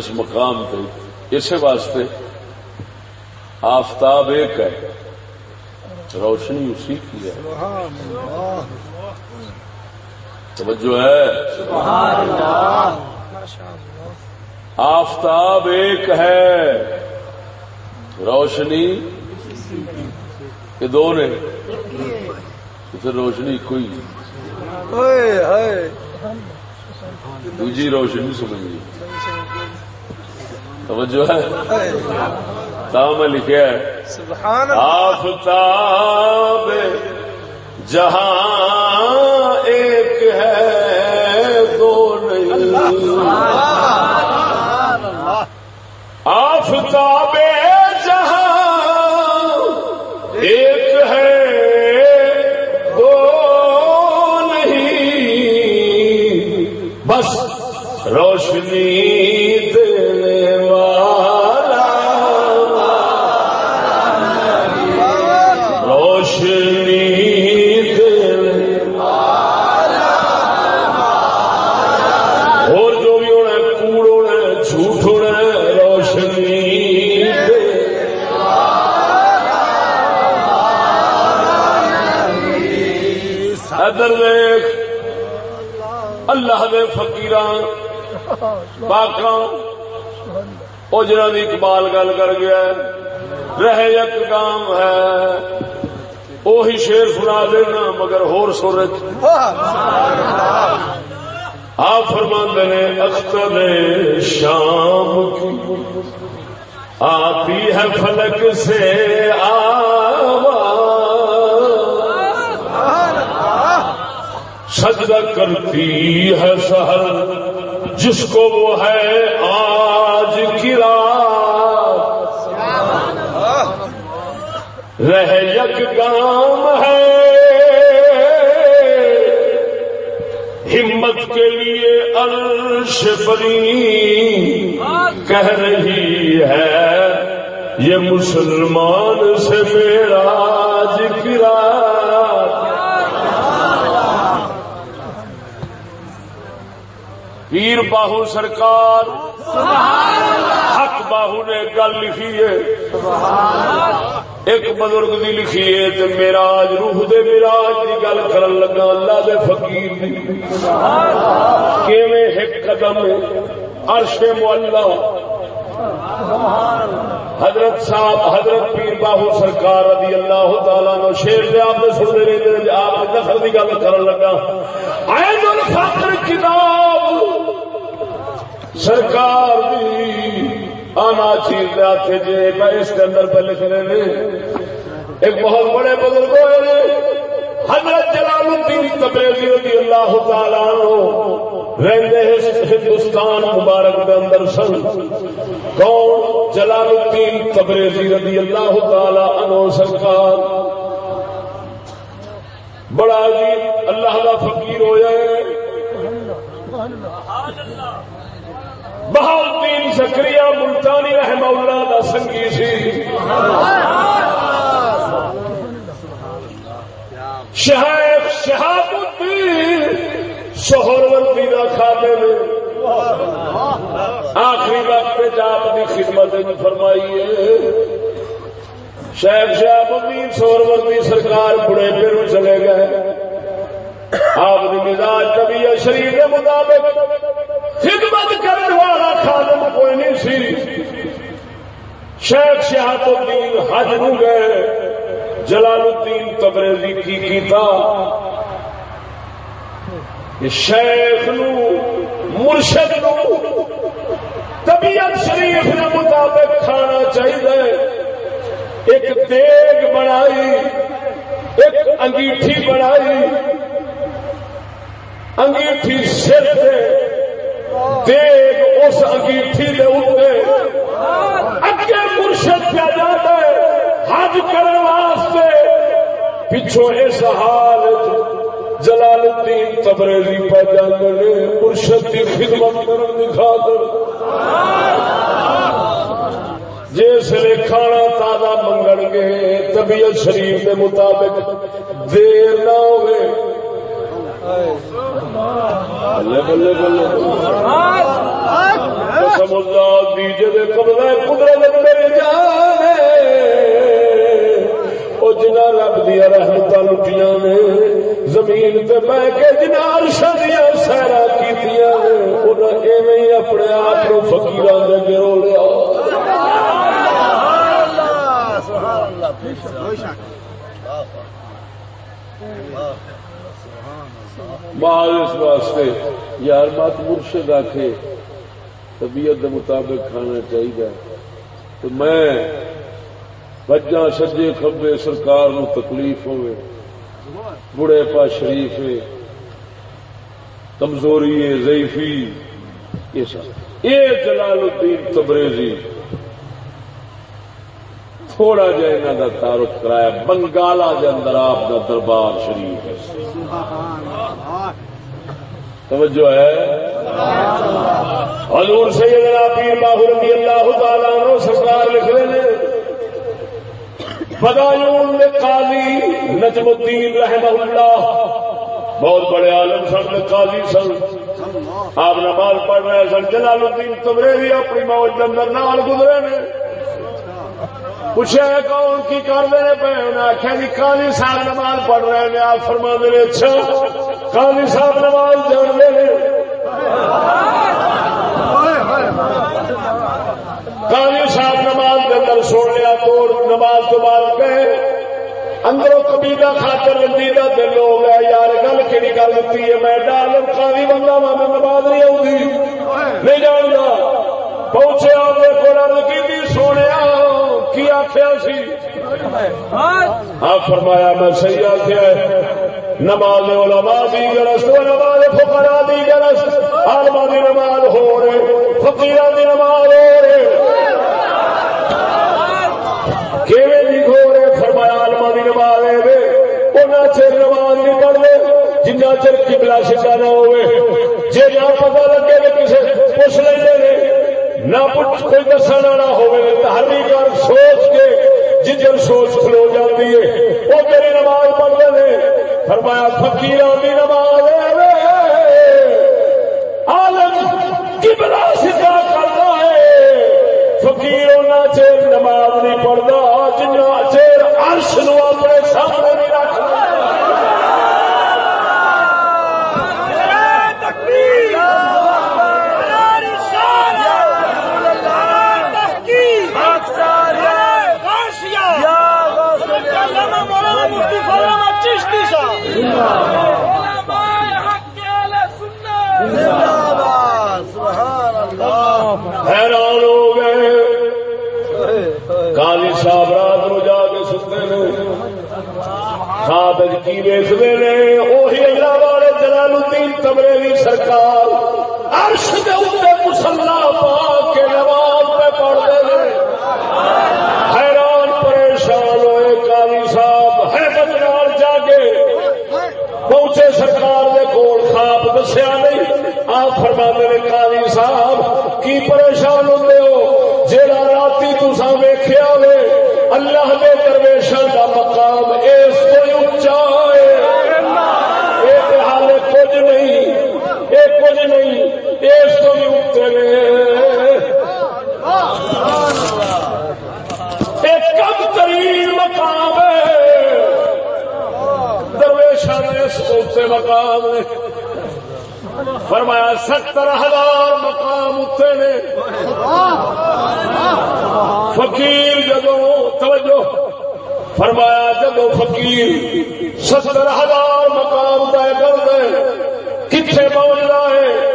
اس مقام پہ اسی واسطے آفتاب ایک ہے۔ روشنی اسی کی ہے۔ توجہ ہے۔ آفتاب ایک ہے۔ روشنی یہ دو نے۔ پھر روشنی کوئی۔ دوجی روشنی سمجھ توجہ ہے۔ تا میں لکھا آفتاب جہاں ایک ہے دو نہیں۔ آفتاب جہاں ایک ہے دو نہیں۔ بس روشنی پاک وہ جنہ کی اقبال گل کر گیا رہ یک کام ہے۔ وہی شیر سنا دینا مگر ہور سورج آپ فرما نے، اختر شام کی۔ آتی ہے فلک سے آواز۔ سجدہ کرتی ہے سہر۔ جس کو وہ ہے آج کی رات۔ رہ یک کام ہے۔ ہمت کے لیے عرش بنی۔ کہہ رہی ہے، یہ مسلمان سے میرا ذکر پیر باہو سرکار. حق باہو نے گل لکھی ہے. ایک بزرگ دی لکھی ہے تے میراج، روح دے میراج دی گل کرن لگا، اللہ دے فقیر دی. کیویں ایک قدم عرش مولا. حضرت صاحب، حضرت پیر باہو سرکار رضی اللہ تعالی نو شیر دے آپ نے سنتے رہتے ہیں آپ دخل دی گل کرن لگا۔ عین الفقر کتاب سرکار دی آنا چیز ہاتھ جی اس کے اندر پہ لکھ رہے ہیں ایک بہت بڑے بزرگ ہوئے حضرت جلال الدین تبریزی رضی اللہ تعالی رہتے ہیں ہندوستان مبارک کے اندر سن۔ کون؟ جلال الدین تبریزی رضی اللہ تعالی عنہ سرکار۔ بڑا جی اللہ کا فقیر ہو جائے بہادین زکری ملتانی رحم اللہ کا سنگی سی۔ شہیب شہاب الدین سہرورتی کا کھاتے میں آخری وقت آپ کی خدمت فرمائی ہے شیخ شہاب الدین سہرورتی سرکار بڑے پھر چلے گئے۔ آپ کی مزاج کبھی شریر کے مطابق خدمت کرنے والا خادم کوئی نہیں سی۔ شیخ شہاب الدین حج نو گئے جلال الدین تبریزی کی کیتا۔ شیخ نو، مرشد نو طبیعت شریف کے مطابق کھانا چاہیے ایک دیگ بنائی، ایک انگیٹھی بنائی۔ انگیٹھی سر سے دیگ اس انگیٹھی دے اتنے اگے مرشد کیا جاتا ہے، حج کرنے واسطے۔ پچھو اس حال جلال الدین تبریزی پہ جانے مرشد کی خدمت کرن دکھا کر جس لے کھانا تازہ منگن گے، طبیعت شریف کے مطابق دیر نہ ہوئے۔ بلے بلے بلے سمجھدار دیجے دے قبضہ قدرت میرے جانے جنا رب دیا رحمت لٹیاں نے زمین پہ بہ کے جنا شادیاں سیرا کی اپنے آپ کو فکیر گرو لیا بعض اس واسطے، یار مت مرشد آ کے طبیعت کے مطابق کھانا چاہیے تو میں بجا سجے کبے سرکار نو تکلیف ہوئے بڑے پا شریف کمزوری ہے، ضعیفی۔ یہ جلال الدین تبریزی۔ تھوڑا جا انہوں کا تعارف کرایا، بنگالا کے اندر آپ کا دربار شریف ہے۔ توجہ ہے؟ حضور سیدنا پیر باہو رضی اللہ تعالیٰ عنہ سرکار لکھ رہے ہیں۔ بدایون نے قاضی نجم الدین رحمہ اللہ، بہت بڑے عالم سن قاضی سن۔ آپ نماز پڑھ رہے سن، جلال الدین تبریزی اپنی موج کے اندر نال گزرے نے پوچھا کون کی کر رہے پے انہیں آخیا جی قاضی صاحب نماز پڑھ رہے ہیں، آپ فرما دے اچھا۔ کالی صاحب نماز جانتے ہیں۔ کالی صاحب نماز کے اندر سن لیا تو نماز تو بعد گئے۔ اندروں کبیلا خاطر رنجیدہ دل ہو گیا یار، گل کہڑی گل ہوتی ہے؟ میں ڈال کالی بندہ وا، میں نماز نہیں آؤں نہیں جانتا۔ پہنچے آپ کو کی سونے کی آخیا سی؟ ہاں فرمایا، میں صحیح آخیا نماز علماء دی گرس نماز فقراء دی گرس عالما دی نماز ہو رہے فقیر دی نماز ہو رہے۔ کیویں ہو رہے؟ فرمایا عالما دی نماز ہے چر نماز نہیں پڑھتے جنہ چر کبلا شکا نہ ہوئے۔ جی نہ پتا لگے کہ کسی پوچھ لیں نہ پوچھ کوئی دسن والا ہوئے سوچ کے جن سوچ کھلو جاتی ہے۔ وہ میری نماز پڑھتے ہیں۔ فرمایا فکیر کی نماز عالم کبلا سکا کرتا ہے؟ فکیر چیر نماز نہیں پڑھتا جنا چیر عرش نو اپنے سامنے نہیں رکھتا حیران ہو گئے کالی صاحب رات نو جا کے ستے نے خواب کی ویستے نے وہی اللہ والے جلال الدین تبریلی سرکار۔ عرش کے اتنے مسلا پا کے نماز پہ پڑھتے ہیں۔ حیران پریشان ہوئے کالی صاحب ہے بجرال جا کے پہنچے سرکار دے کول، خواب دسیا نہیں۔ آپ فرما دے کالی صاحب، کی پریشان ہوتے ہو؟ جہاں رات تسا ویخیا ہوے اللہ کے درویشن کا مقام اس درویشن مقام ہے۔ فرمایا ستر ہزار مقام اتنے نے۔ فقیر جدو، توجہ۔ فرمایا، جدو فقیر ستر ہزار مقام طے کر دے کتنے پہنچنا ہے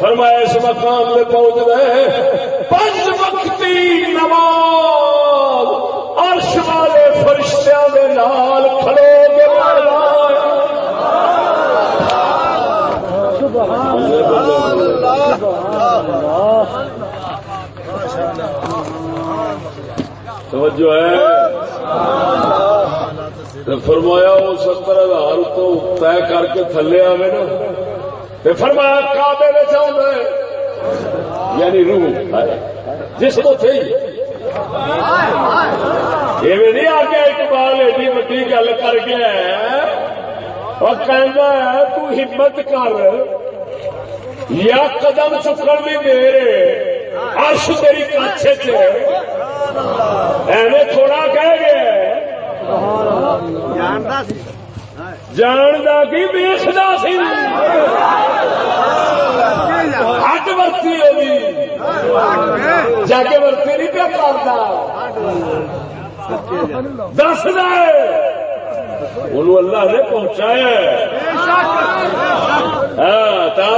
فرمایا، اس مقام میں پہنچ گئے پنج وقتی نماز، عرش والے فرشتوں کے نال کے توجہ ہے؟ فرمایا وہ ستر ہزار تو طے کر کے تھلے آئے نا۔ فرمایا کابے میں چاہتا ہے یعنی روح۔ جس کو تھی یہ نہیں آ گیا اقبال ایڈی وڈی گل کر گیا اور کہنا ہے، تو ہمت کر۔ یا قدم چکن بھی دے رہے عرش تیری کچھ ایویں تھوڑا کہہ گیا جاندا کی ویسدا سی۔ ہٹ ورتی ہوگی جا کے ورتی نہیں پیا کرتا۔ دس انہوں اللہ نے پہنچایا ہاں تا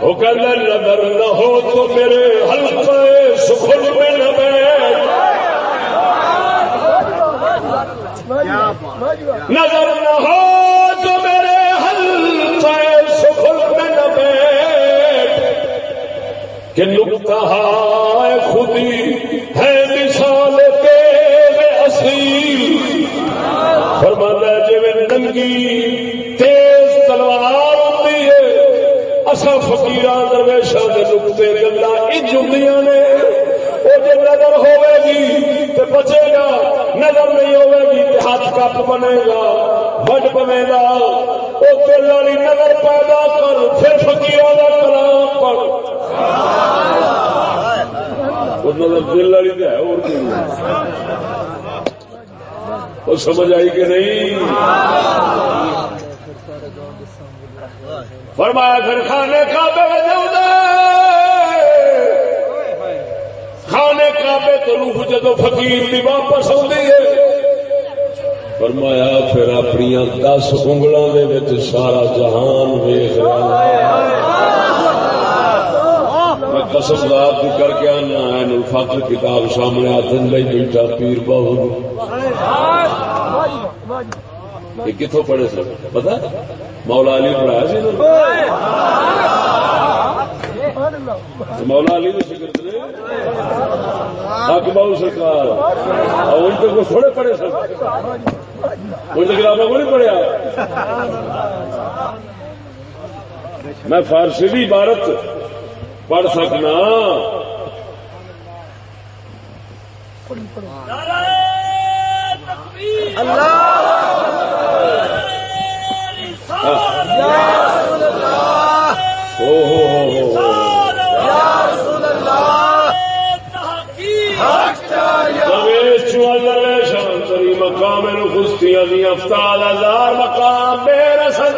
وہ کہنا نظر نہ ہو تو میرے حلقے سکھل میں نہ بیٹھ۔ نظر نہ ہو تو میرے حلقے سکھل میں نہ بیٹھ۔ کہ نکتا ہے خودی ہے مثال تیرے اصیل۔ فرمانا جی میں ننگی فکیر درویشا کے نقطے گلا انج ہوں نے۔ وہ جی نظر ہوے گی تو بچے گا۔ نظر نہیں ہوے گی تو ہاتھ کپ بنے گا بج بنے گا۔ وہ دل والی نظر پیدا کر، پھر فکیر کا کلام پڑھ۔ نظر دل والی تو ہے اور سمجھ آئی کہ نہیں؟ فرمایا پھر کھانے کعبے میں جاؤں کھانے کعبے تو روح جدو فقیر بھی واپس آئی ہے۔ فرمایا پھر اپنی دس انگلوں کے سارا جہان ویخ رہا میں قسم رات کر کے آنا ہے فخر کتاب سامنے آدھن لے بیٹا پیر بہو یہ کتوں پڑھے سر پتا مولا علی پڑھایا سی مولا علی نے فکر کرے حق بہو سرکار۔ اور ان کو تھوڑے پڑھے سر ان کی کتابوں کو نہیں پڑھیا میں فارسی بھی عبارت پڑھ سکنا۔ اللہ مقام خستیاں دی افتاد ہزار مقام بے رسد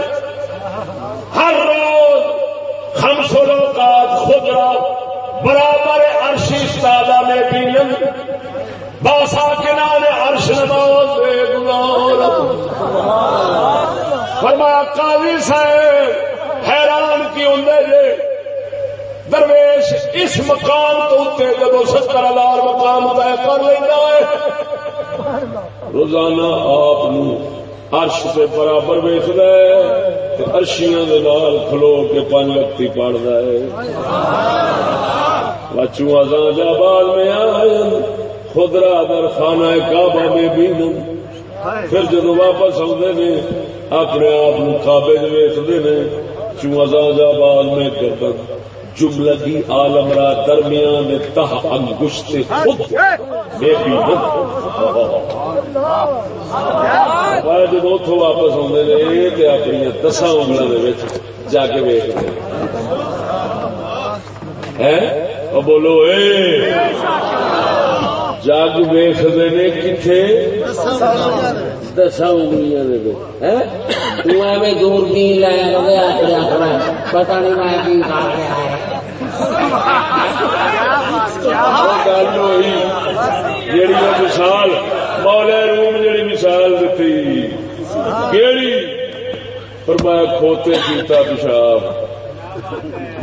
ہر روز ہم سلوکات خود برابر عرشی استادہ میں بھی باسا کے نام عرش نماز بے گزار فرمایا، قاضی صاحب، حیران کی ہوں جے۔ درویش اس مقام تو اتنے جب ستر ہزار مقام طے کر لینا ہے۔ روزانہ آپ ارش کے برابر ویچ ہے ارشیاں نال کھلو کے پانچ لکتی پڑھتا ہے۔ بچوں آزاد آباد میں آئے خدرا در خانہ کعبہ میں بھی پھر جب واپس آتے نے اپنے آپ کابے ویچتے نے چوزاز آباد میں گردن جملگی عالم را درمیان تہ انگشت خود بے بھی جب اتوں واپس آتے نے تو اپنی دسا انگلوں کے جا کے ویچتے بولو، اے! جگ ویختے نے کتنے دسا انگلیاں دور بھی پتا نہیں میں کی گل ہوئی۔ جیڑی مثال، مولا روم جیڑی مثال دیتی کیڑی؟ پر میں کھوتے کیتا پیشاب۔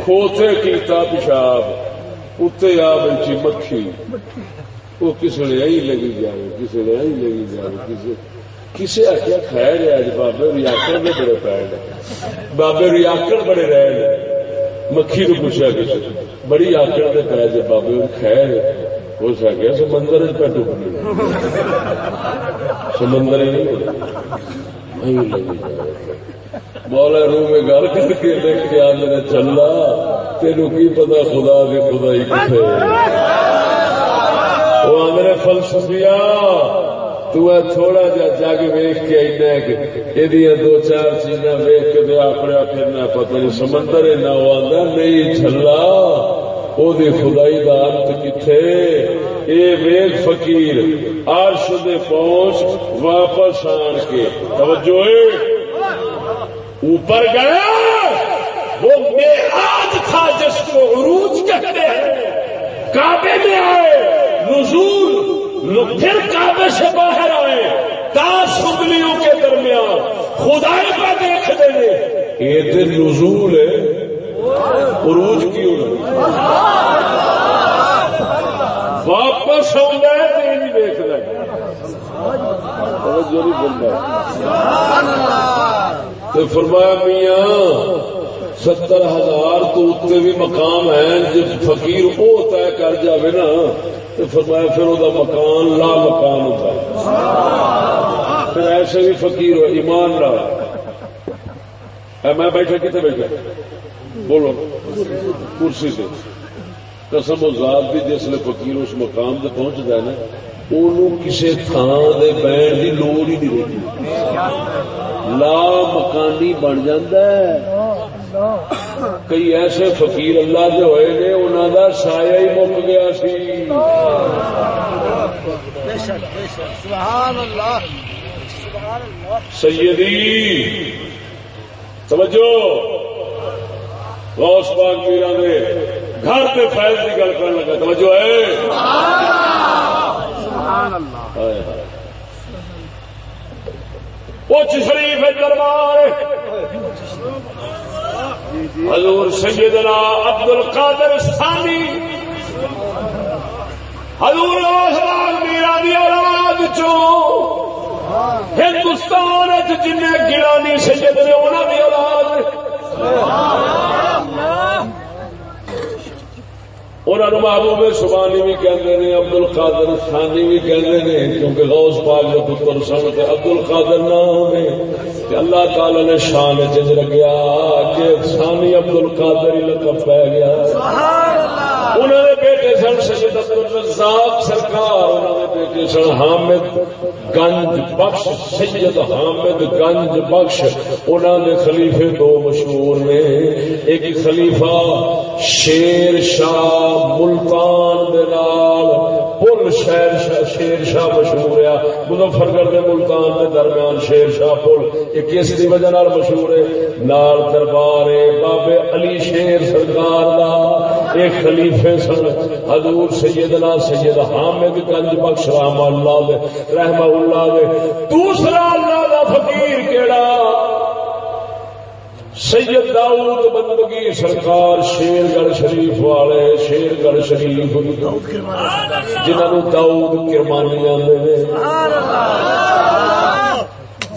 کھوتے کیتا پیشاب۔ اتنے آ بیٹھی مکھی۔ وہ کسی نے یہی لگی جائے کسی نے یہی لگی جائے کسی کسی آخیا خیر ہے اج بابے ریاکڑ نے بڑے پے بابے ریاکڑ بڑے رہے مکھی کو پوچھا کسی بڑی آکڑ کے پے جی بابے خیر ہو سکے سمندر پہ ڈبنے سمندر مولا رو میں گل کر کے دیکھ کے آدھے چلا تینوں کی پتا؟ خدا کے خدا ہی کتنے وہ آدھے فلسفیاں۔ فلسفیا تھوڑا جا جگ ویخ کے اینا دو چار چیزاں ویخ کے دے اپنے پھرنا پتہ نہیں، سمندر اینا وہ آدھا نہیں چلا وہ خدائی کا انت کتنے اے ویگ فقیر، عرش دے پہنچ واپس آن کے۔ توجہ اوپر گیا۔ وہ میعاد تھا جس کو عروج کہتے ہیں۔ کعبے میں آئے، نزول پھر کعبے سے باہر آئے۔ دس انگلیوں کے درمیان۔ خدائی کا دیکھ دیں یہ تو نزول ہے۔ عروج کی واپس آؤں ہے تو یہ نہیں دیکھ رہے تو فرمایا، میاں ستر ہزار تو اتنے بھی مقام ہے، جب فقیر وہ طے کر جائے نا، تو فرمایا پھر وہ مکان لا مکان ہوتا ہے۔ پھر ایسے بھی فقیر ہو ایمان رہا میں بیٹھا کتنے بیٹھا؟ بولو، کرسی سے۔ قسم ذات بھی جس نے فقیر اس مقام سے پہنچ جائے نا کسی تھان دے بہن کی لوڑ ہی نہیں رہتی۔ لا مکانی بن جائے کئی ایسے فقیر اللہ جو ہوئے نے انہوں کا سایہ ہی مک گیا سی۔ سیدی، توجہ۔ غوث پاک میرا نے گھر پہ فیض کی گل کرنے لگا، توجہ ہے؟ اچ شریف دربار۔ حضور سیدنا عبد القادر ثانی، حضور غوث میرا دی اولاد چوں، ہندوستان جن گرانی سید نے انہوں کی اولاد انہوں محبوب سبانی بھی کہتے ہیں ابد ال قادر خانی بھی کہتے ہیں کیونکہ غوث پاک جو پتر سن کے ابد ال قادر نام ہے۔ اللہ تعالی نے شان چج رکھا کہ سانی ابد ال قادر ہی لقب پی گیا۔ انہوں سن سید عبد الرزاق سرکار، انہوں نے بیٹے سن حامد گنج بخش، سید حامد گنج بخش۔ انہوں نے خلیفے دو مشہور نے، ایک خلیفہ شیر شاہ ملتان پل شہر شاہ شیر شاہ مشہور ہے. مظفر گڑھ کے ملتان کے درمیان شیر شاہ پل یہ کس کی وجہ مشہور ہے؟ نال دربار بابے علی شیر سرکار کا ایک خلیفے سن. حضور سیدنا سید حامد گنج بخش رحم اللہ رحم اللہ دوسرا اللہ کا فقیر کیڑا؟ سید داؤد بندگی سرکار شیر گڑھ شریف والے شیر گڑھ شریف جنہوں داؤد کرمانی آدھے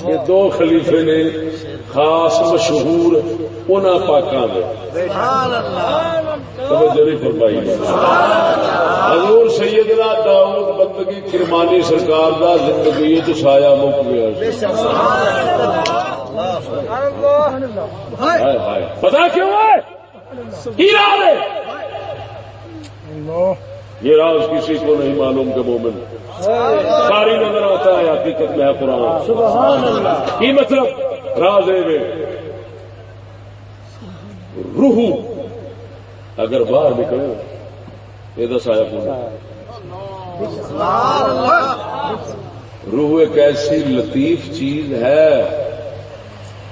یہ دو خلیفے نے خاص مشہور ان پاکوں کے فرمائی۔ حضور سیدنا داؤد بندگی کرمانی سرکار دا زندگی چایا مک گیا۔ پتا کیوں ہے یہ راز کسی کو نہیں معلوم کہ مومن ساری نظر آتا ہے حقیقت میں ہے قرآن۔ کی مطلب؟ راز ہے روح۔ اگر باہر نکلے، یہ دس آیا پورا روح ایک ایسی لطیف چیز ہے۔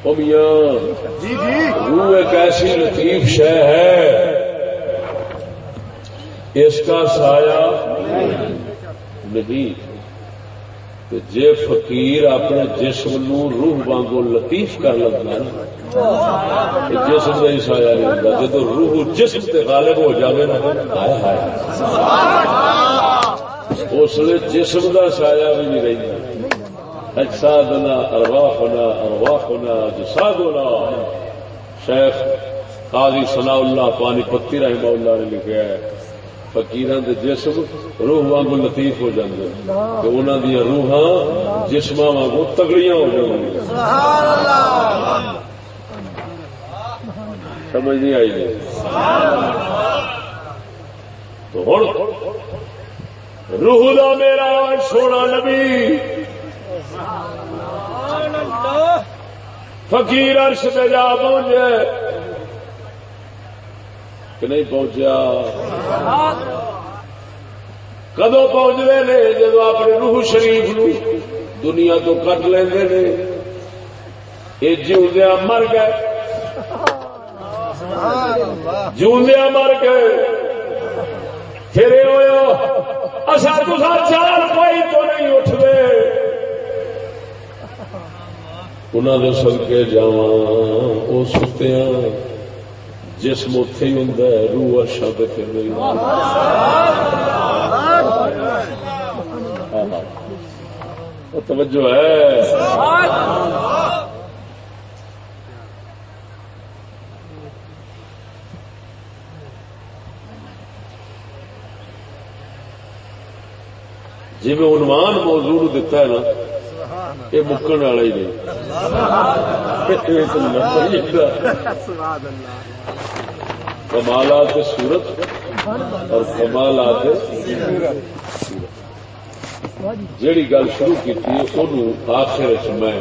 جی جی۔ روح ایک ایسی لطیف شہ ہے۔ اس کا سایہ نہیں۔ جے فقیر اپنے جسم نو روح وانگو لطیف کر لگنا جسم کا ہی سایہ نہیں ہوتا۔ جب روح جسم سے غالب ہو جائے نا اس لیے جسم کا سایہ بھی نہیں رہتا اجسادنا ارواحنا ارواحنا جسادنا. شیخ قاضی ثناء اللہ پانی پتی رحمہ اللہ نے لکھا ہے، فقیران دے جسم روح وانگو لطیف ہو جاندے کہ انہاں دی روحاں جسماں وانگو تگڑیاں ہو جاندی سمجھ نہیں آئی جی؟ تو ہن روح دا میرا سونا نبی! فقیر عرش پہ جا پہنچے۔ کہ نہیں پہنچیا۔ کدو پہنچتے ہیں جب اپنے روح شریف نو دنیا تو کٹ لیں یہ جیوندیا مر گئے۔ جیوندیا مر گئے۔ پھر ہوا اصا تصا چار پائی تو نہیں اٹھتے انہوں نے سدکے جا وہ ستیا جسم اتے ہی ہوں روح شبد پھر توجہ ہے جی میں عنوان موضوع دیتا ہے نا یہ مکن والا ہی نہیں کمالات سورت اور کمالات جیڑی گل شروع کی آخر میں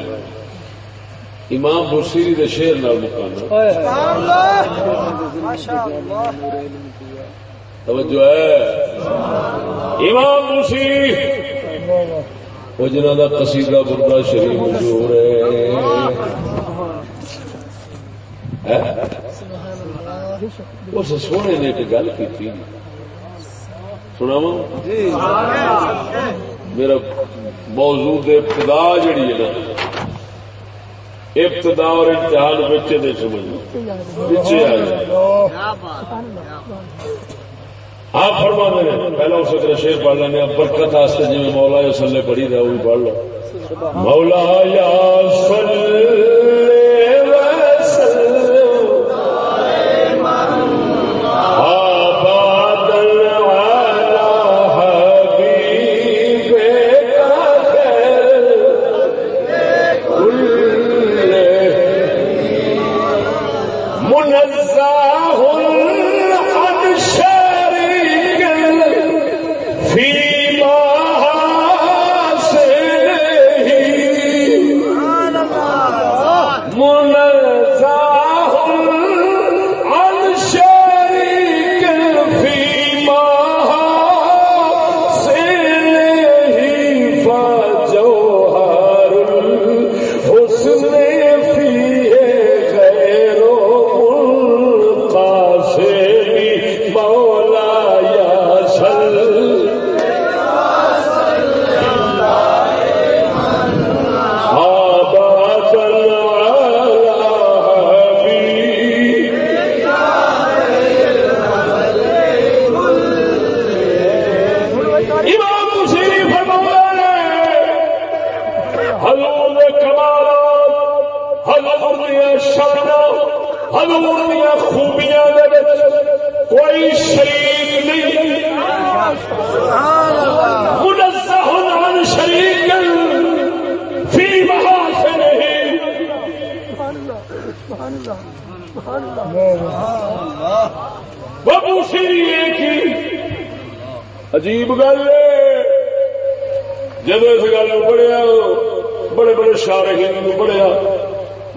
امام بسیری کے شیر نال مکانا توجہ ہے امام بسیری وہ جنہ کا قصیدہ بردا شریف مشہور ہے۔ اس سونے نے ایک گل کی سنا میرا موضوع ابتدا جڑی ہے نا، ابتدا اور امتحان بچے دے سمجھ۔ پیچھے آ جائے۔ آپ فرما دے پہلا اس طرح شیر پڑھ لینے برکت آستے جی مولا یا سلے پڑھی دا، وہ پڑھ لو۔ مولا یا سلے جب اس گل پڑھیا بڑے بڑے شار ہندو پڑھیا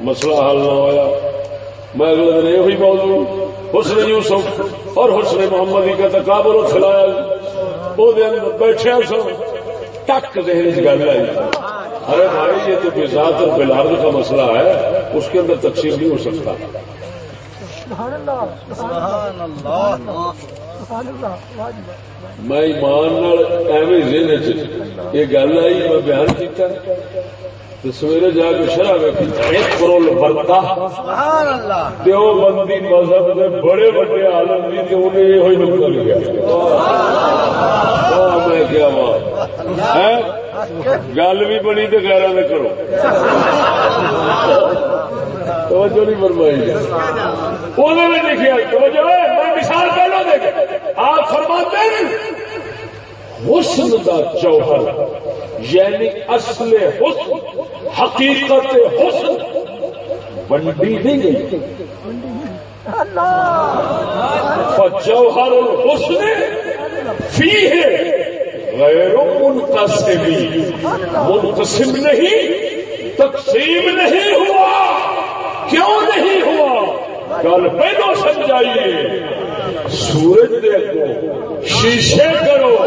مسئلہ حل نہ ہوا میں اگلے دن یہ موضوع حسن یوسف اور حسن محمد کا تقابل کھلایا وہ بیٹھے سو ٹک ذہن سے گل آئی۔ ارے بھائی یہ تو بزاد اور بلارد کا مسئلہ ہے اس کے اندر تقسیم نہیں ہو سکتا۔ میں ایمان ایویں ذہن یہ گل آئی میں بیان کیا تو سویرے جا کے شرح کرول دیو بندی مذہب کے بڑے بڑے عالم انہیں یہ ہوئی نکل گیا میں کیا گل بھی بنی تو گیرہ نے کرو۔ توجہ نہیں فرمائی۔ انہوں نے لکھا توجہ میں مثال پہلو دے آپ فرماتے ہیں حسن دا جوہر یعنی اصل حسن، حقیقت حسن بنڈی نہیں گئی۔ جوہر الحسن فی ہے، غیر منقسمی۔ منقسم نہیں، تقسیم نہیں ہوا۔ کیوں نہیں ہوا؟ گل پہلو سمجھائیے سورج دیکھو شیشے کرو۔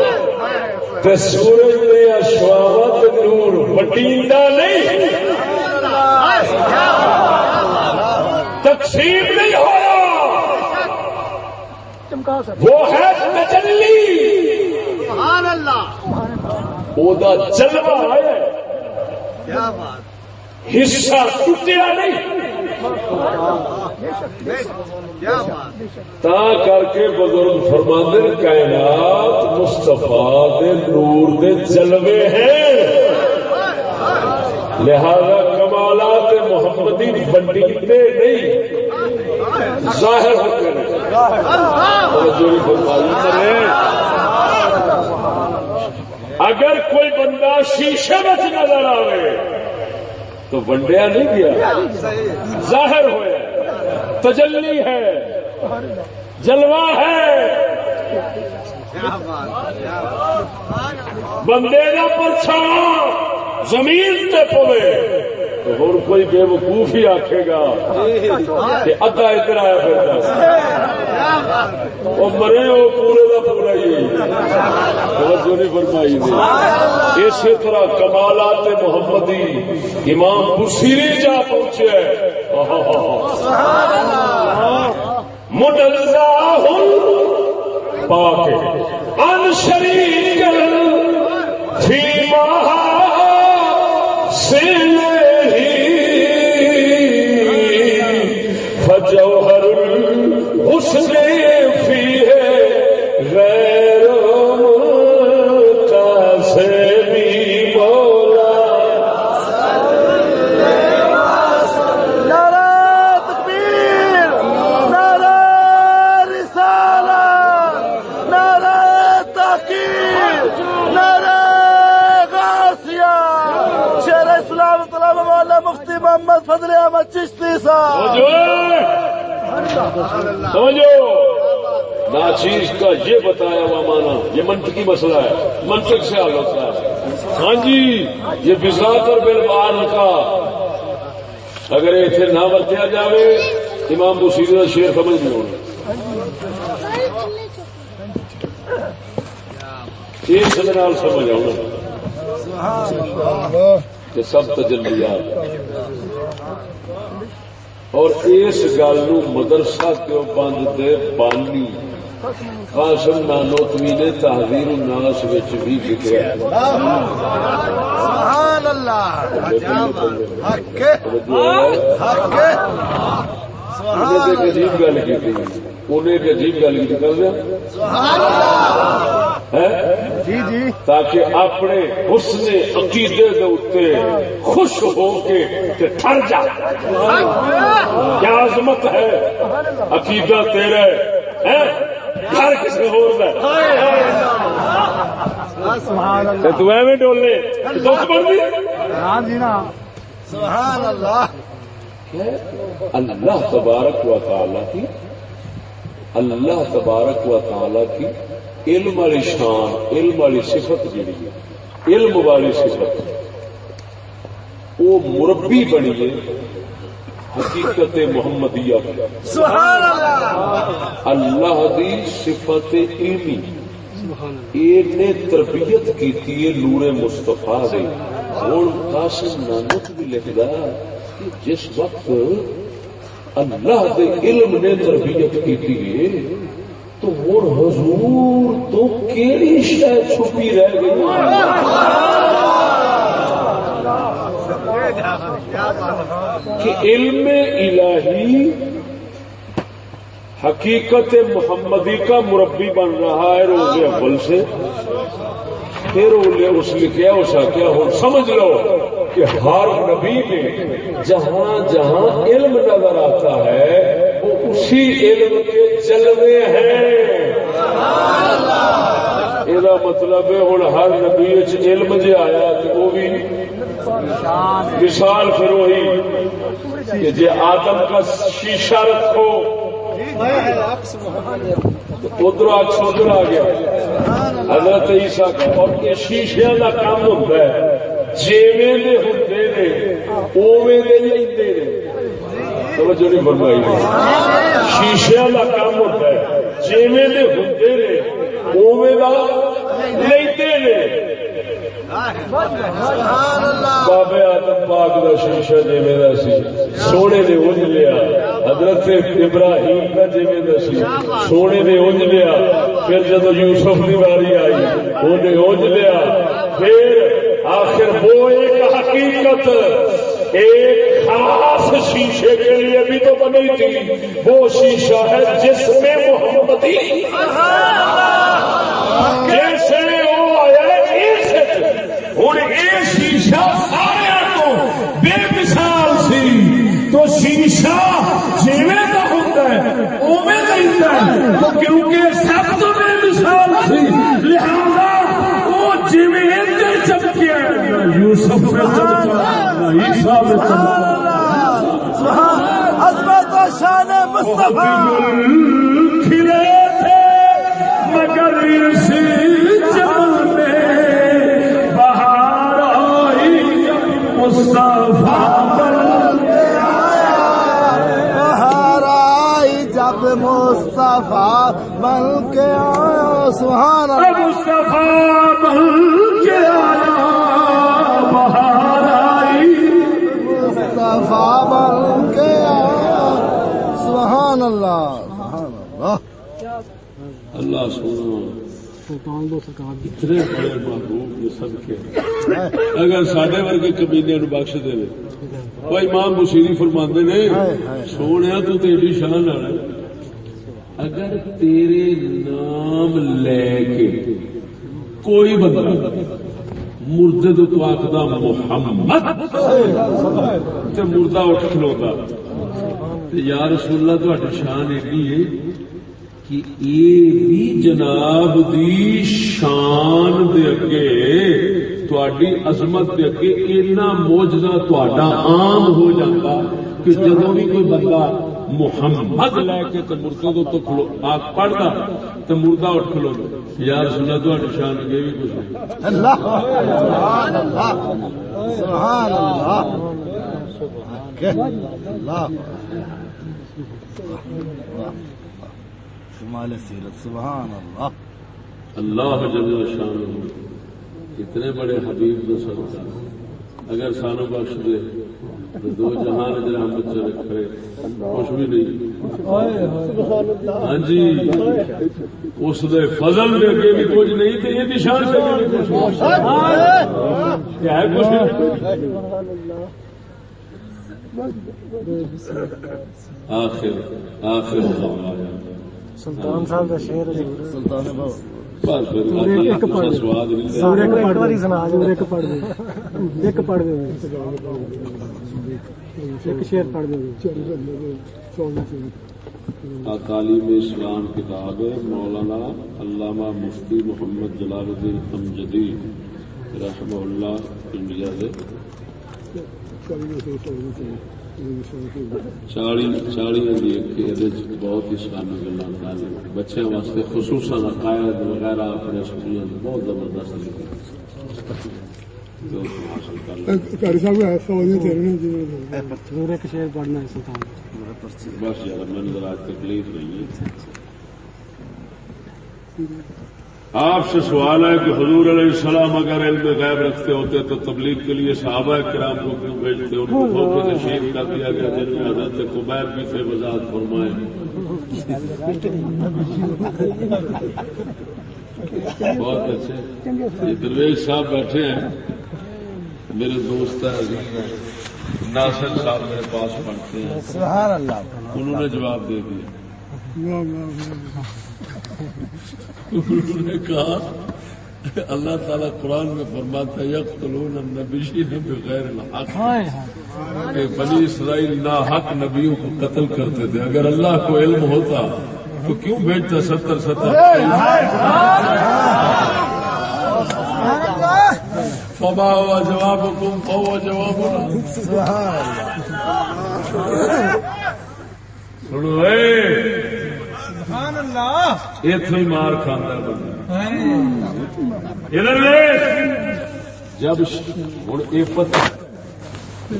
تو سورج دے اشوامت نور بٹیندا نہیں۔ تقسیم نہیں ہوا وہ ہے تجلی۔ وہ جلوہ ہے۔ حصہ ٹوٹیا نہیں۔ تا کر کے بزرگ فرماندر کائنات مستفا دے نور دے جلوے ہیں۔ لہذا کمالات محمدی بنڈیتے نہیں۔ ظاہر ہوتے اگر کوئی بندہ شیشے میں نظر آئے تو ونڈیا نہیں گیا۔ ظاہر ہوا تجلی ہے۔ جلوہ ہے۔ بندے کا پرچھا زمین تے پوے۔ ہوں کوئی بے وقوف ہی آخے گا کہ ادھا ادھر آیا پھر وہ مرے وہ پورے کا پورا ہی۔ توجہ نہیں فرمائی دی۔ اسی طرح کمالات محمدی امام بسیری جا پہنچے مدلزا پاک ان شریک فی مہا فجوہر سمجھو؟ ناچیز کا یہ بتایا ہوا مانا یہ منطقی مسئلہ ہے، منطق سے حل ہوتا ہے۔ ہاں جی یہ بسات اور بلبان کا اگر اتنے نہ ورتیا جائے امام بشیر کا شیر سمجھ نہیں ہونا۔ یہ سمجھ سمجھ آنا سب تجلیات۔ اور اس گل نو مدرسہ کیوں بند دے بانی قاسم نانوتوی نے تحریر الناس وچ بھی لکھیا سبحان اللہ حق حق انہیں ایک عجیب گل کی انہیں ایک عجیب گل کی کر دیا جی جی۔ تاکہ اپنے حسن عقیدے کے اتنے خوش ہو کے ٹھر جا۔ کیا عظمت ہے؟ عقیدہ تیرا ہے؟ ہر کسی ہو تو ایویں ڈولنے دکھ بن ہاں جی نا۔ سبحان اللہ۔ اللہ تبارک و تعالی کی اللہ تبارک و تعالی کی علم والی شان علم والی صفت جیڑی ہے علم والی صفت۔ وہ مربی بنی ہے حقیقت محمدیہ۔ سبحان اللہ! اللہ دی صفت علمی۔ نے تربیت کی نور مستفا دے ہوں قاسم نانک بھی لکھدا جس وقت اللہ دے علم نے تربیت کی تو ہوں حضور تو کیڑی شاید چھپی رہ گئی؟ کہ علم الہی حقیقت محمدی کا مربی بن رہا ہے روز اول سے۔ پھر اس لکھیا اس کیا، ہو، سمجھ لو کہ ہر نبی میں جہاں جہاں علم نظر آتا ہے وہ اسی علم کے جلوے ہیں۔ یہ مطلب ہے ہوں ہر نبی علم جی آیا تو وہ بھی مثال پھر وہی کہ جی آدم کا شیشہ رکھو۔ ادھر اکس ادھر آ گیا۔ حضرت عیسیٰ کا اور یہ شیشے کا کام ہوتا ہے۔ جیویں دے ہوتے نے اوے دے لیندے نے۔ توجہ نہیں فرمائی شیشے کا کام ہوتا ہے۔ جیویں دے ہوتے نے اوے دا لیندے نے۔ بابے آدم پاک کا شیشہ جی میرا سی۔ سونے نے انج لیا۔ حضرت ابراہیم کا جی میرا سی۔ سونے نے انج لیا۔ پھر جب یوسف کی واری آئی انہیں انج لیا۔ پھر آخر وہ ایک حقیقت ایک خاص شیشے کے لیے بھی تو بنی تھی۔ وہ شیشہ ہے جس میں محمدی جیسے وہ آیا ہوں یہ شیشہ سارا تو بے مثال سی۔ تو شیشہ جیویں کا ہوتا ہے اوے کا ہے۔ تو کیونکہ سب تو بے مثال سی، لہذا وہ جیویں یوسف میں چمکا عیسیٰ میں چمکا عظمت و شان مصطفیٰ۔ کھلے تھے مگر اسی جمع میں بہار آئی جب مصطفیٰ بن کے آیا اللہ۔ مصطفیٰ بن اللہ سبحان اللہ. اللہ سونا اتنے بڑے محبوب یہ سب کے. اگر سڈے ورگے کمینے بخش دے وہ امام بشیری فرماندے نے سونے تو تیری شان آنا اگر تیرے نام لے کے کوئی بندہ مردے تو آخدا محمد تے مردہ اٹھ کھلوتا یا رسول اللہ تو شان ایڈی ہے کہ یہ بھی جناب دی شان دے اگے تہاڈی عظمت دے اگے اتنا موجزہ تہاڈا عام ہو جاتا کہ جدوں بھی کوئی بندہ محمد لے کے تے مردے تو کھلو آپ پڑھدا تے مردہ اٹھ کھلو یا رسول اللہ تہاڈی شان اگے بھی کچھ اللہ سبحان اللہ اللہ اللہ شمال سیرت سبحان اللہ اللہ جل شان اتنے بڑے حبیب نو صدقہ اگر سانو بخش دے تو دو جہان جرا بچے رکھے۔ کچھ بھی نہیں۔ ہاں جی۔ اس دے فضل دے کے بھی کچھ نہیں تو یہ شان سے کچھ ہے کچھ؟ آخر آخر سلطان صاحب کا شعر ہے۔ سلطان تعلیم اسلام کتاب ہے۔ مولانا علامہ مفتی محمد جلال الدین امجدی رحمہ اللہ انڈیا سے چالی چالی بہت ہی سانی گلا بچوں واسطے خصوصاً عقائد وغیرہ اپنے سکول بہت زبردست لکھے جو حاصل کر لیں کاری صاحب ایسا ہونے چاہیے سورہ ایک شعر پڑھنا ہے سلطان بس یار میں ذرا تکلیف نہیں ہے آپ سے سوال ہے کہ حضور علیہ السلام اگر علم غیب رکھتے ہوتے تو تبلیغ کے لیے صحابہ کرام کو کیوں بھیجتے ان کو تشریف کر دیا گیا جن میں حضرت قبیر بھی تھے وضاحت فرمائے. بہت اچھے. یہ درویش صاحب بیٹھے ہیں. میرے دوست ہیں ناصر صاحب میرے پاس پڑھتے ہیں. انہوں نے جواب دے دیا. انہوں نے کہا اللہ تعالیٰ قرآن میں فرماتا ہے یقتلون النبیین بغیر الحق. کہ بنی اسرائیل نا حق نبیوں کو قتل کرتے تھے. اگر اللہ کو علم ہوتا تو کیوں بھیجتا ستر ستر؟ فبا ہوا جواب حکم فوا جواب سنو اے! اتو ہی مار کھانا دیکھ۔ جب ہوں یہ پتہ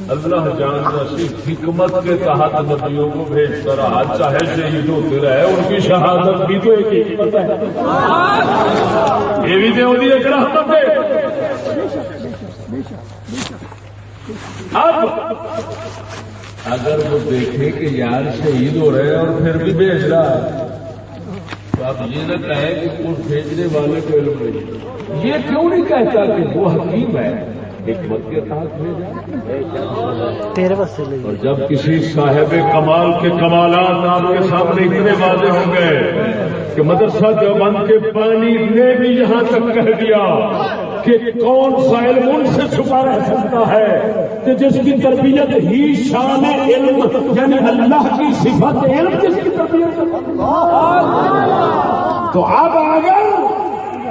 اللہ جانتا سی حکمت کے تحت نبیوں کو بھیجتا رہا چاہے شہید ہوتے رہے ان کی شہادت بھی تو ایک حکمت ہے۔ یہ بھی تو ایک رحمت ہے۔ اب اگر وہ دیکھے کہ یار شہید ہو رہے ہیں اور پھر بھی بھیج رہا ہے۔ تو آپ یہ نہ کہیں کہ اس بھیجنے والے کو علم نہیں یہ کیوں نہیں کہتا کہ وہ حکیم ہے؟ حکمت کے تحت بھیجا۔ اور جب کسی صاحب کمال کے کمالات آپ کے سامنے اتنے واضح ہو گئے کہ مدرسہ دیوبند کے پانی نے بھی یہاں تک کہہ دیا۔ کہ کون سا علم ان سے چھپا رہ سکتا ہے کہ جس کی تربیت ہی شان علم یعنی اللہ کی صفت علم جس کی تربیت تو اب اگر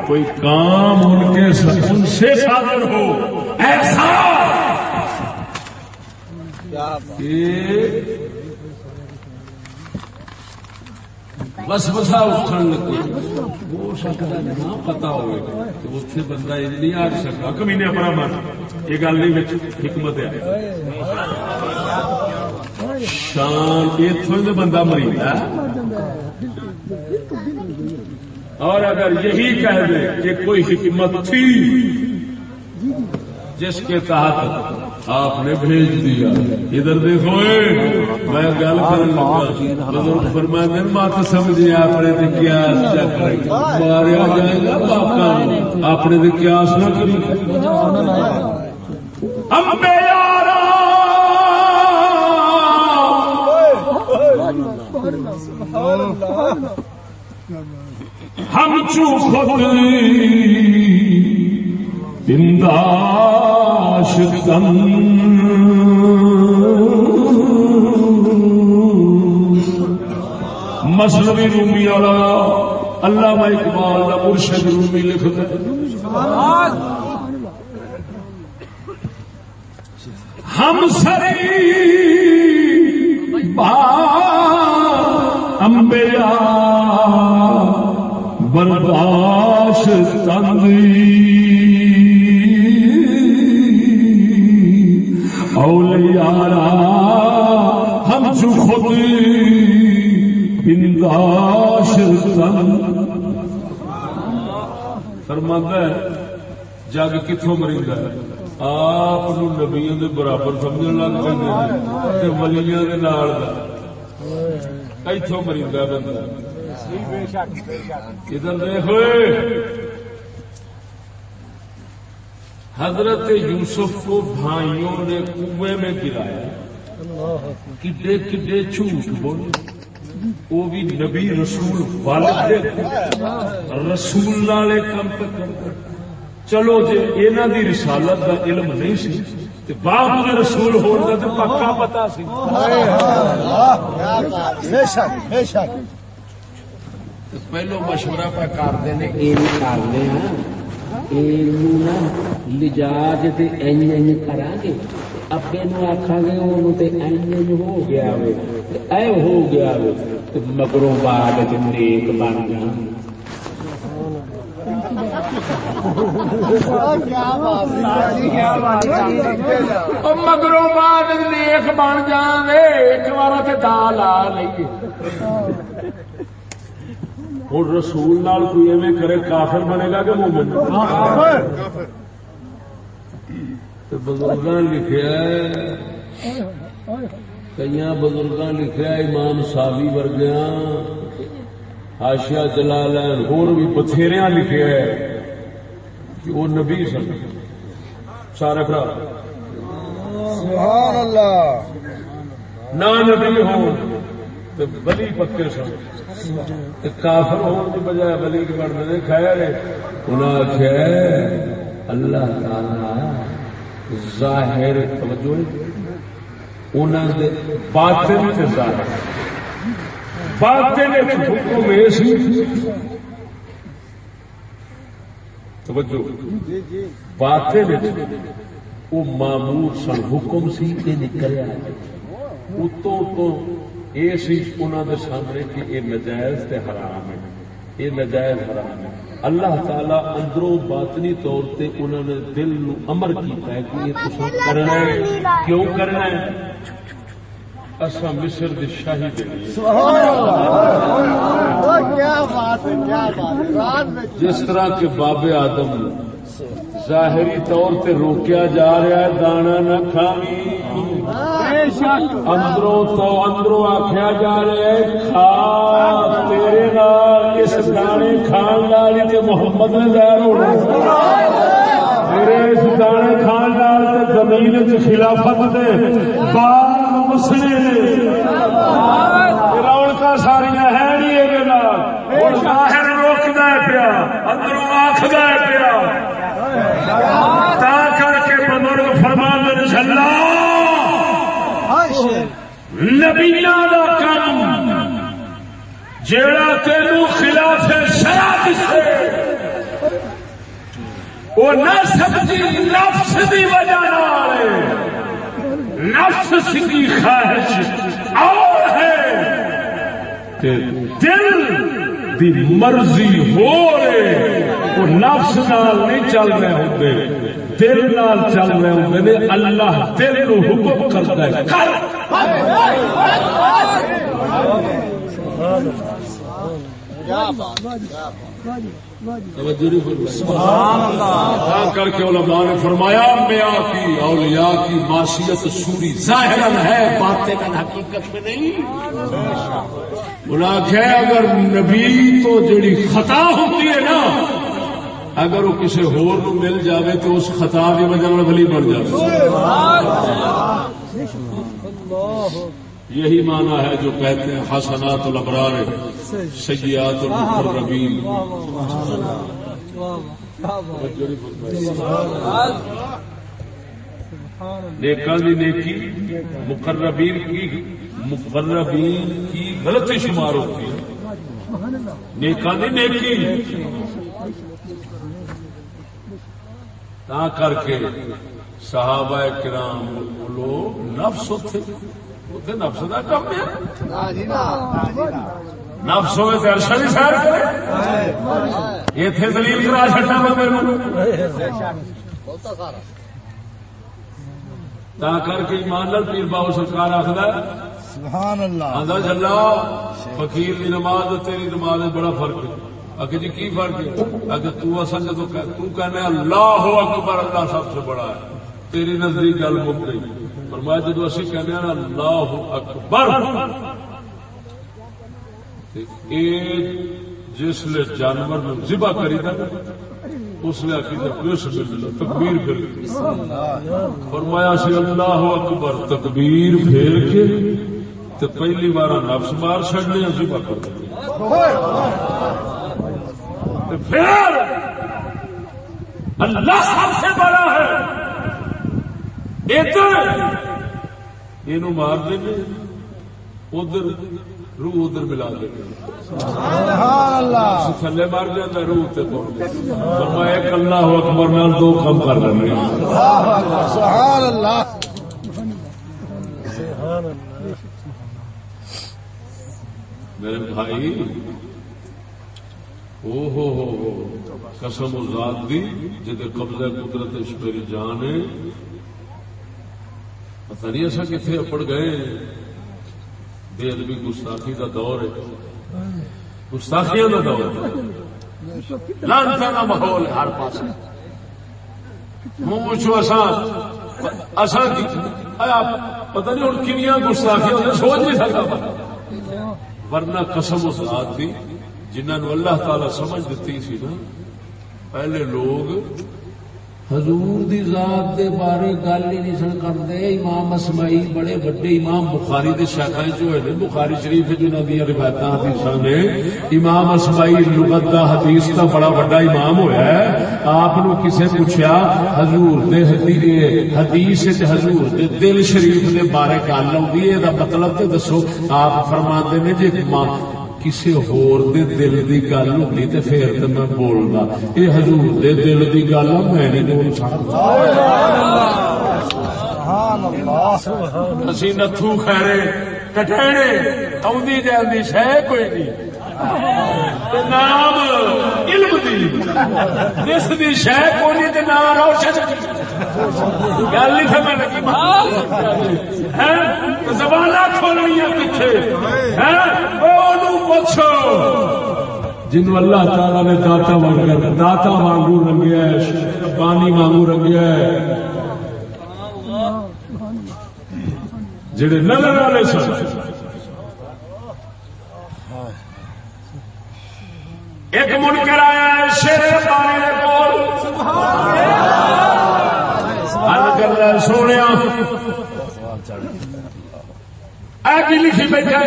کوئی کام ان کے ان سے صادر ہو ایسا کہ بس بسا اٹھن لگے وہ شکل نہ پتا ہوئے تو اتنے بندہ یہ نہیں آ سکتا کمی نے اپنا من یہ گل نہیں حکمت ہے شان اتوں بندہ مریض اور اگر یہی کہہ دے کہ کوئی حکمت تھی جس کے تحت آپ نے بھیج دیا۔ ادھر دیکھو میں گل کر فرما دن مت سمجھے اپنے قیاس ماریا جائے گا پاپا اپنے قیاس نہ کری۔ ہم چو خود بنداش مسلوی رومی والا اللہ اقبال کا مرشد رومی لکھتا ہم سری امبیا برداشت تنگی خود بنداش ہے جگ کتوں مریض ہے؟ آپ نبیوں کے برابر سمجھ لگ پہ ولیاں اتوں مریض ہے بندہ۔ ادھر دیکھو حضرت یوسف کو بھائیوں نے کنویں میں گرایا۔ کڈے کڈے جھوٹ بولے۔ وہ بھی نبی رسول والد رسول والے کم چلو جی یہاں دی رسالت کا علم نہیں سی باپ کے رسول تو پکا پتا سی۔ پہلو مشورہ پہ کرتے ہیں یہ کرنے لجاج کرا گے۔ ابے نو آخا گے وہ ہو گیا اے ہو گیا مگروں بعد نیک بن گیا مگروں بعد نیک بن جان گے ایک بار دال آ لیے ہوں رسول نال کوئی ایویں کرے کافر بنے گا کہ مومن کافر۔ بزرگ لکھا کئی بزرگ لکھا امام ساوی ورگیا آشیا لین ہو بھی بتھیریا لکھا کہ وہ نبی سن۔ سارے برا سبحان اللہ۔ نہ نبی ہو بلی پکے سن۔ کافر ہونے کی بجائے بلی کے بڑھنے خیر انہیں آخیا اللہ تعالی ظاہر، توجہ انہوں نے باطن سے ظاہر۔ باطن حکم یہ سی۔ توجہ۔ باطن وہ معمور سن حکم سی یہ نکلیا اتوں تو یہ سی انہوں نے سامنے کہ یہ نجائز تے حرام ہے۔ یہ نجائز حرام ہے۔ اللہ تعالی اندروں باطنی طور تے انہوں نے دل نو امر کیتا ہے کہ یہ کچھ کرنا ہے۔ کیوں کرنا ہے؟ اصا مصر دی شاہی دے جس طرح کے بابے آدم ظاہری طور تے روکیا جا رہا ہے دانا نہ کھانی اندروں تو اندروں آخیا جا رہا ہے کھا تیرے نال اس دانے کھان والی تے محمد نے ظاہر ہونا میرے اس دانے کھان نال تے زمین خلافت دے بال مسلے رونق ساریا ہے نہیں یہ ظاہر روکتا ہے پیا اندروں آخر پیا۔ تا کر کے بزرگ فرمان چلا نبیا کا کام جیڑا تینو خلاف شراب سے وہ نہ سمجھی نفس کی وجہ نفس کی خواہش اور ہے۔ دل دی مرضی ہو رہے وہ نفس نال نہیں چل رہے ہوتے دل نال چل رہے ہوتے اللہ دل نو حکم کرتا ہے۔ کر کر کے علماء نے فرمایا میاں کی اولیاء کی معاشیت سوری ظاہر ہے باتیں حقیقت میں نہیں۔ گناہ ہے اگر نبی تو جڑی خطا ہوتی ہے نا اگر وہ کسی ہور نو مل جاوے تو اس خطا کی وجہ ولی بن جائے یہی معنی ہے جو کہتے ہیں حسنات الابرار، سیئات المقربین۔ نیکان دی نیکی، مقربین کی مقربین کی غلطی شمار ہوتی ہے۔ نیکان دی نیکی۔ تا کر کے صحابہ کرام لوگ نفس ہوتے۔ نفس کا کم ہے۔ نفس ہوئے تو بھی سیر کرے۔ اتنے دلیل کرا چڑنا بندے تا کر کے ایمان لال پیر باؤ سرکار آخر سبحان اللہ۔ آدھا چلا فقیر کی نماز تیری نماز بڑا فرق ہے۔ اگر جی کی فرق ہے؟ اگر تو اصل جدو تو کہنے اللہ اکبر اللہ سب سے بڑا ہے۔ تیری نزدیک گل مک گئی۔ پر میں جدو اسی کہنے ہیں اللہ اکبر۔ جس لیے جانور میں ذبح کری تھا اس نے تکبیر پھر۔ فرمایا سی، اللہ اکبر، تکبیر پھیر کے تو پہلی بار نفس مار چڑنے ذبح کر پھر اللہ سب سے بڑا ہے۔ ادھر یہ مار دیں ادھر روح ادھر ملا دیں تھلے مار جاتا روح تے میں ایک اللہ اکبر نال دو کم کر اللہ میرے بھائی او ہو ہو قسم ذات دی جد قبضہ قدرت میری جان ہے پتہ نہیں ایسا کتنے اپڑ گئے بے ادبی گستاخی کا دور ہے۔ گستاخیاں کا دور ہے۔ لانتا کا ماحول ہر پاس منہ پوچھو آسان آسان پتہ نہیں ہوں کنیا گستاخیاں سوچ نہیں سکتا ورنہ قسم اس ذات دی جنہوں اللہ تعالی سمجھ دیتی سی نا، پہلے لوگ حضور دی ذات دے بارے گل ہی نہیں سن کرتے۔ امام اسمائی بڑے بڑے امام بخاری دے شاخا جو ہے بخاری شریف جنہوں دیا روایت حدیث نے۔ امام اسمائی لغت دا حدیث کا بڑا بڑا امام ہویا ہے۔ آپ نو کسے پوچھا حضور دے حدیث حضور دے دل شریف دے بارے گل آئی یہ مطلب تو دسو۔ آپ فرما نے جی کسی ہور دے دل دی گل ہونی تے پھر تے میں بولدا اے حضور دے دل دی گل میں نہیں بول سکدا اسی نتھو خیرے کٹھڑے اوندی جلدی شے کوئی نہیں۔ نام علم دی۔ جس دی شے کوئی نہیں تے نام روشن۔ گل نہیں سمجھ لگی زبان کھولنی پیچھے پوچھو۔ جن اللہ تعالی نے داتا وانگر داتا وانگو رنگیا ہے پانی وانگو رنگیا ہے جڑے نظر والے سن۔ ایک منکر آیا ہے، شیر پانی نے کول۔ کر سونے لکھی بیٹھا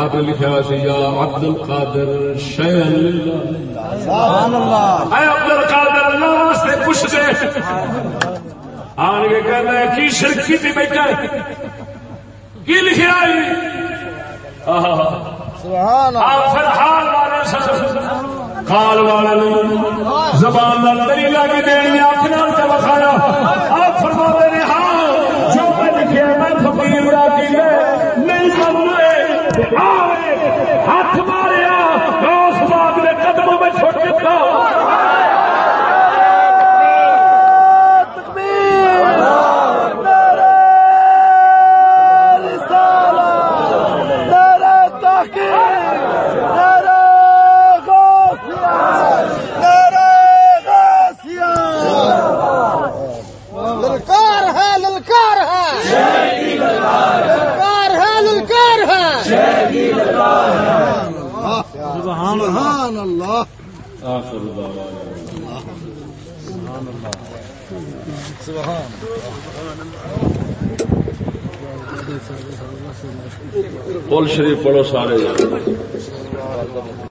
آپ نے لکھا ہوا یا عبد القادر اے عبد القادر اللہ واسطے پوچھ دے۔ آن کے کہنا ہے کی شرکی تھی بیٹھا کی لکھا ہے آپ پھر حال والے سب کال والے زبان کا دلیلا بھی دین فرما ہاتھ ماریا روس باغ نے قدموں میں چھوٹ دیتا۔ آخر دعوانا قل شریف پڑھو سارے۔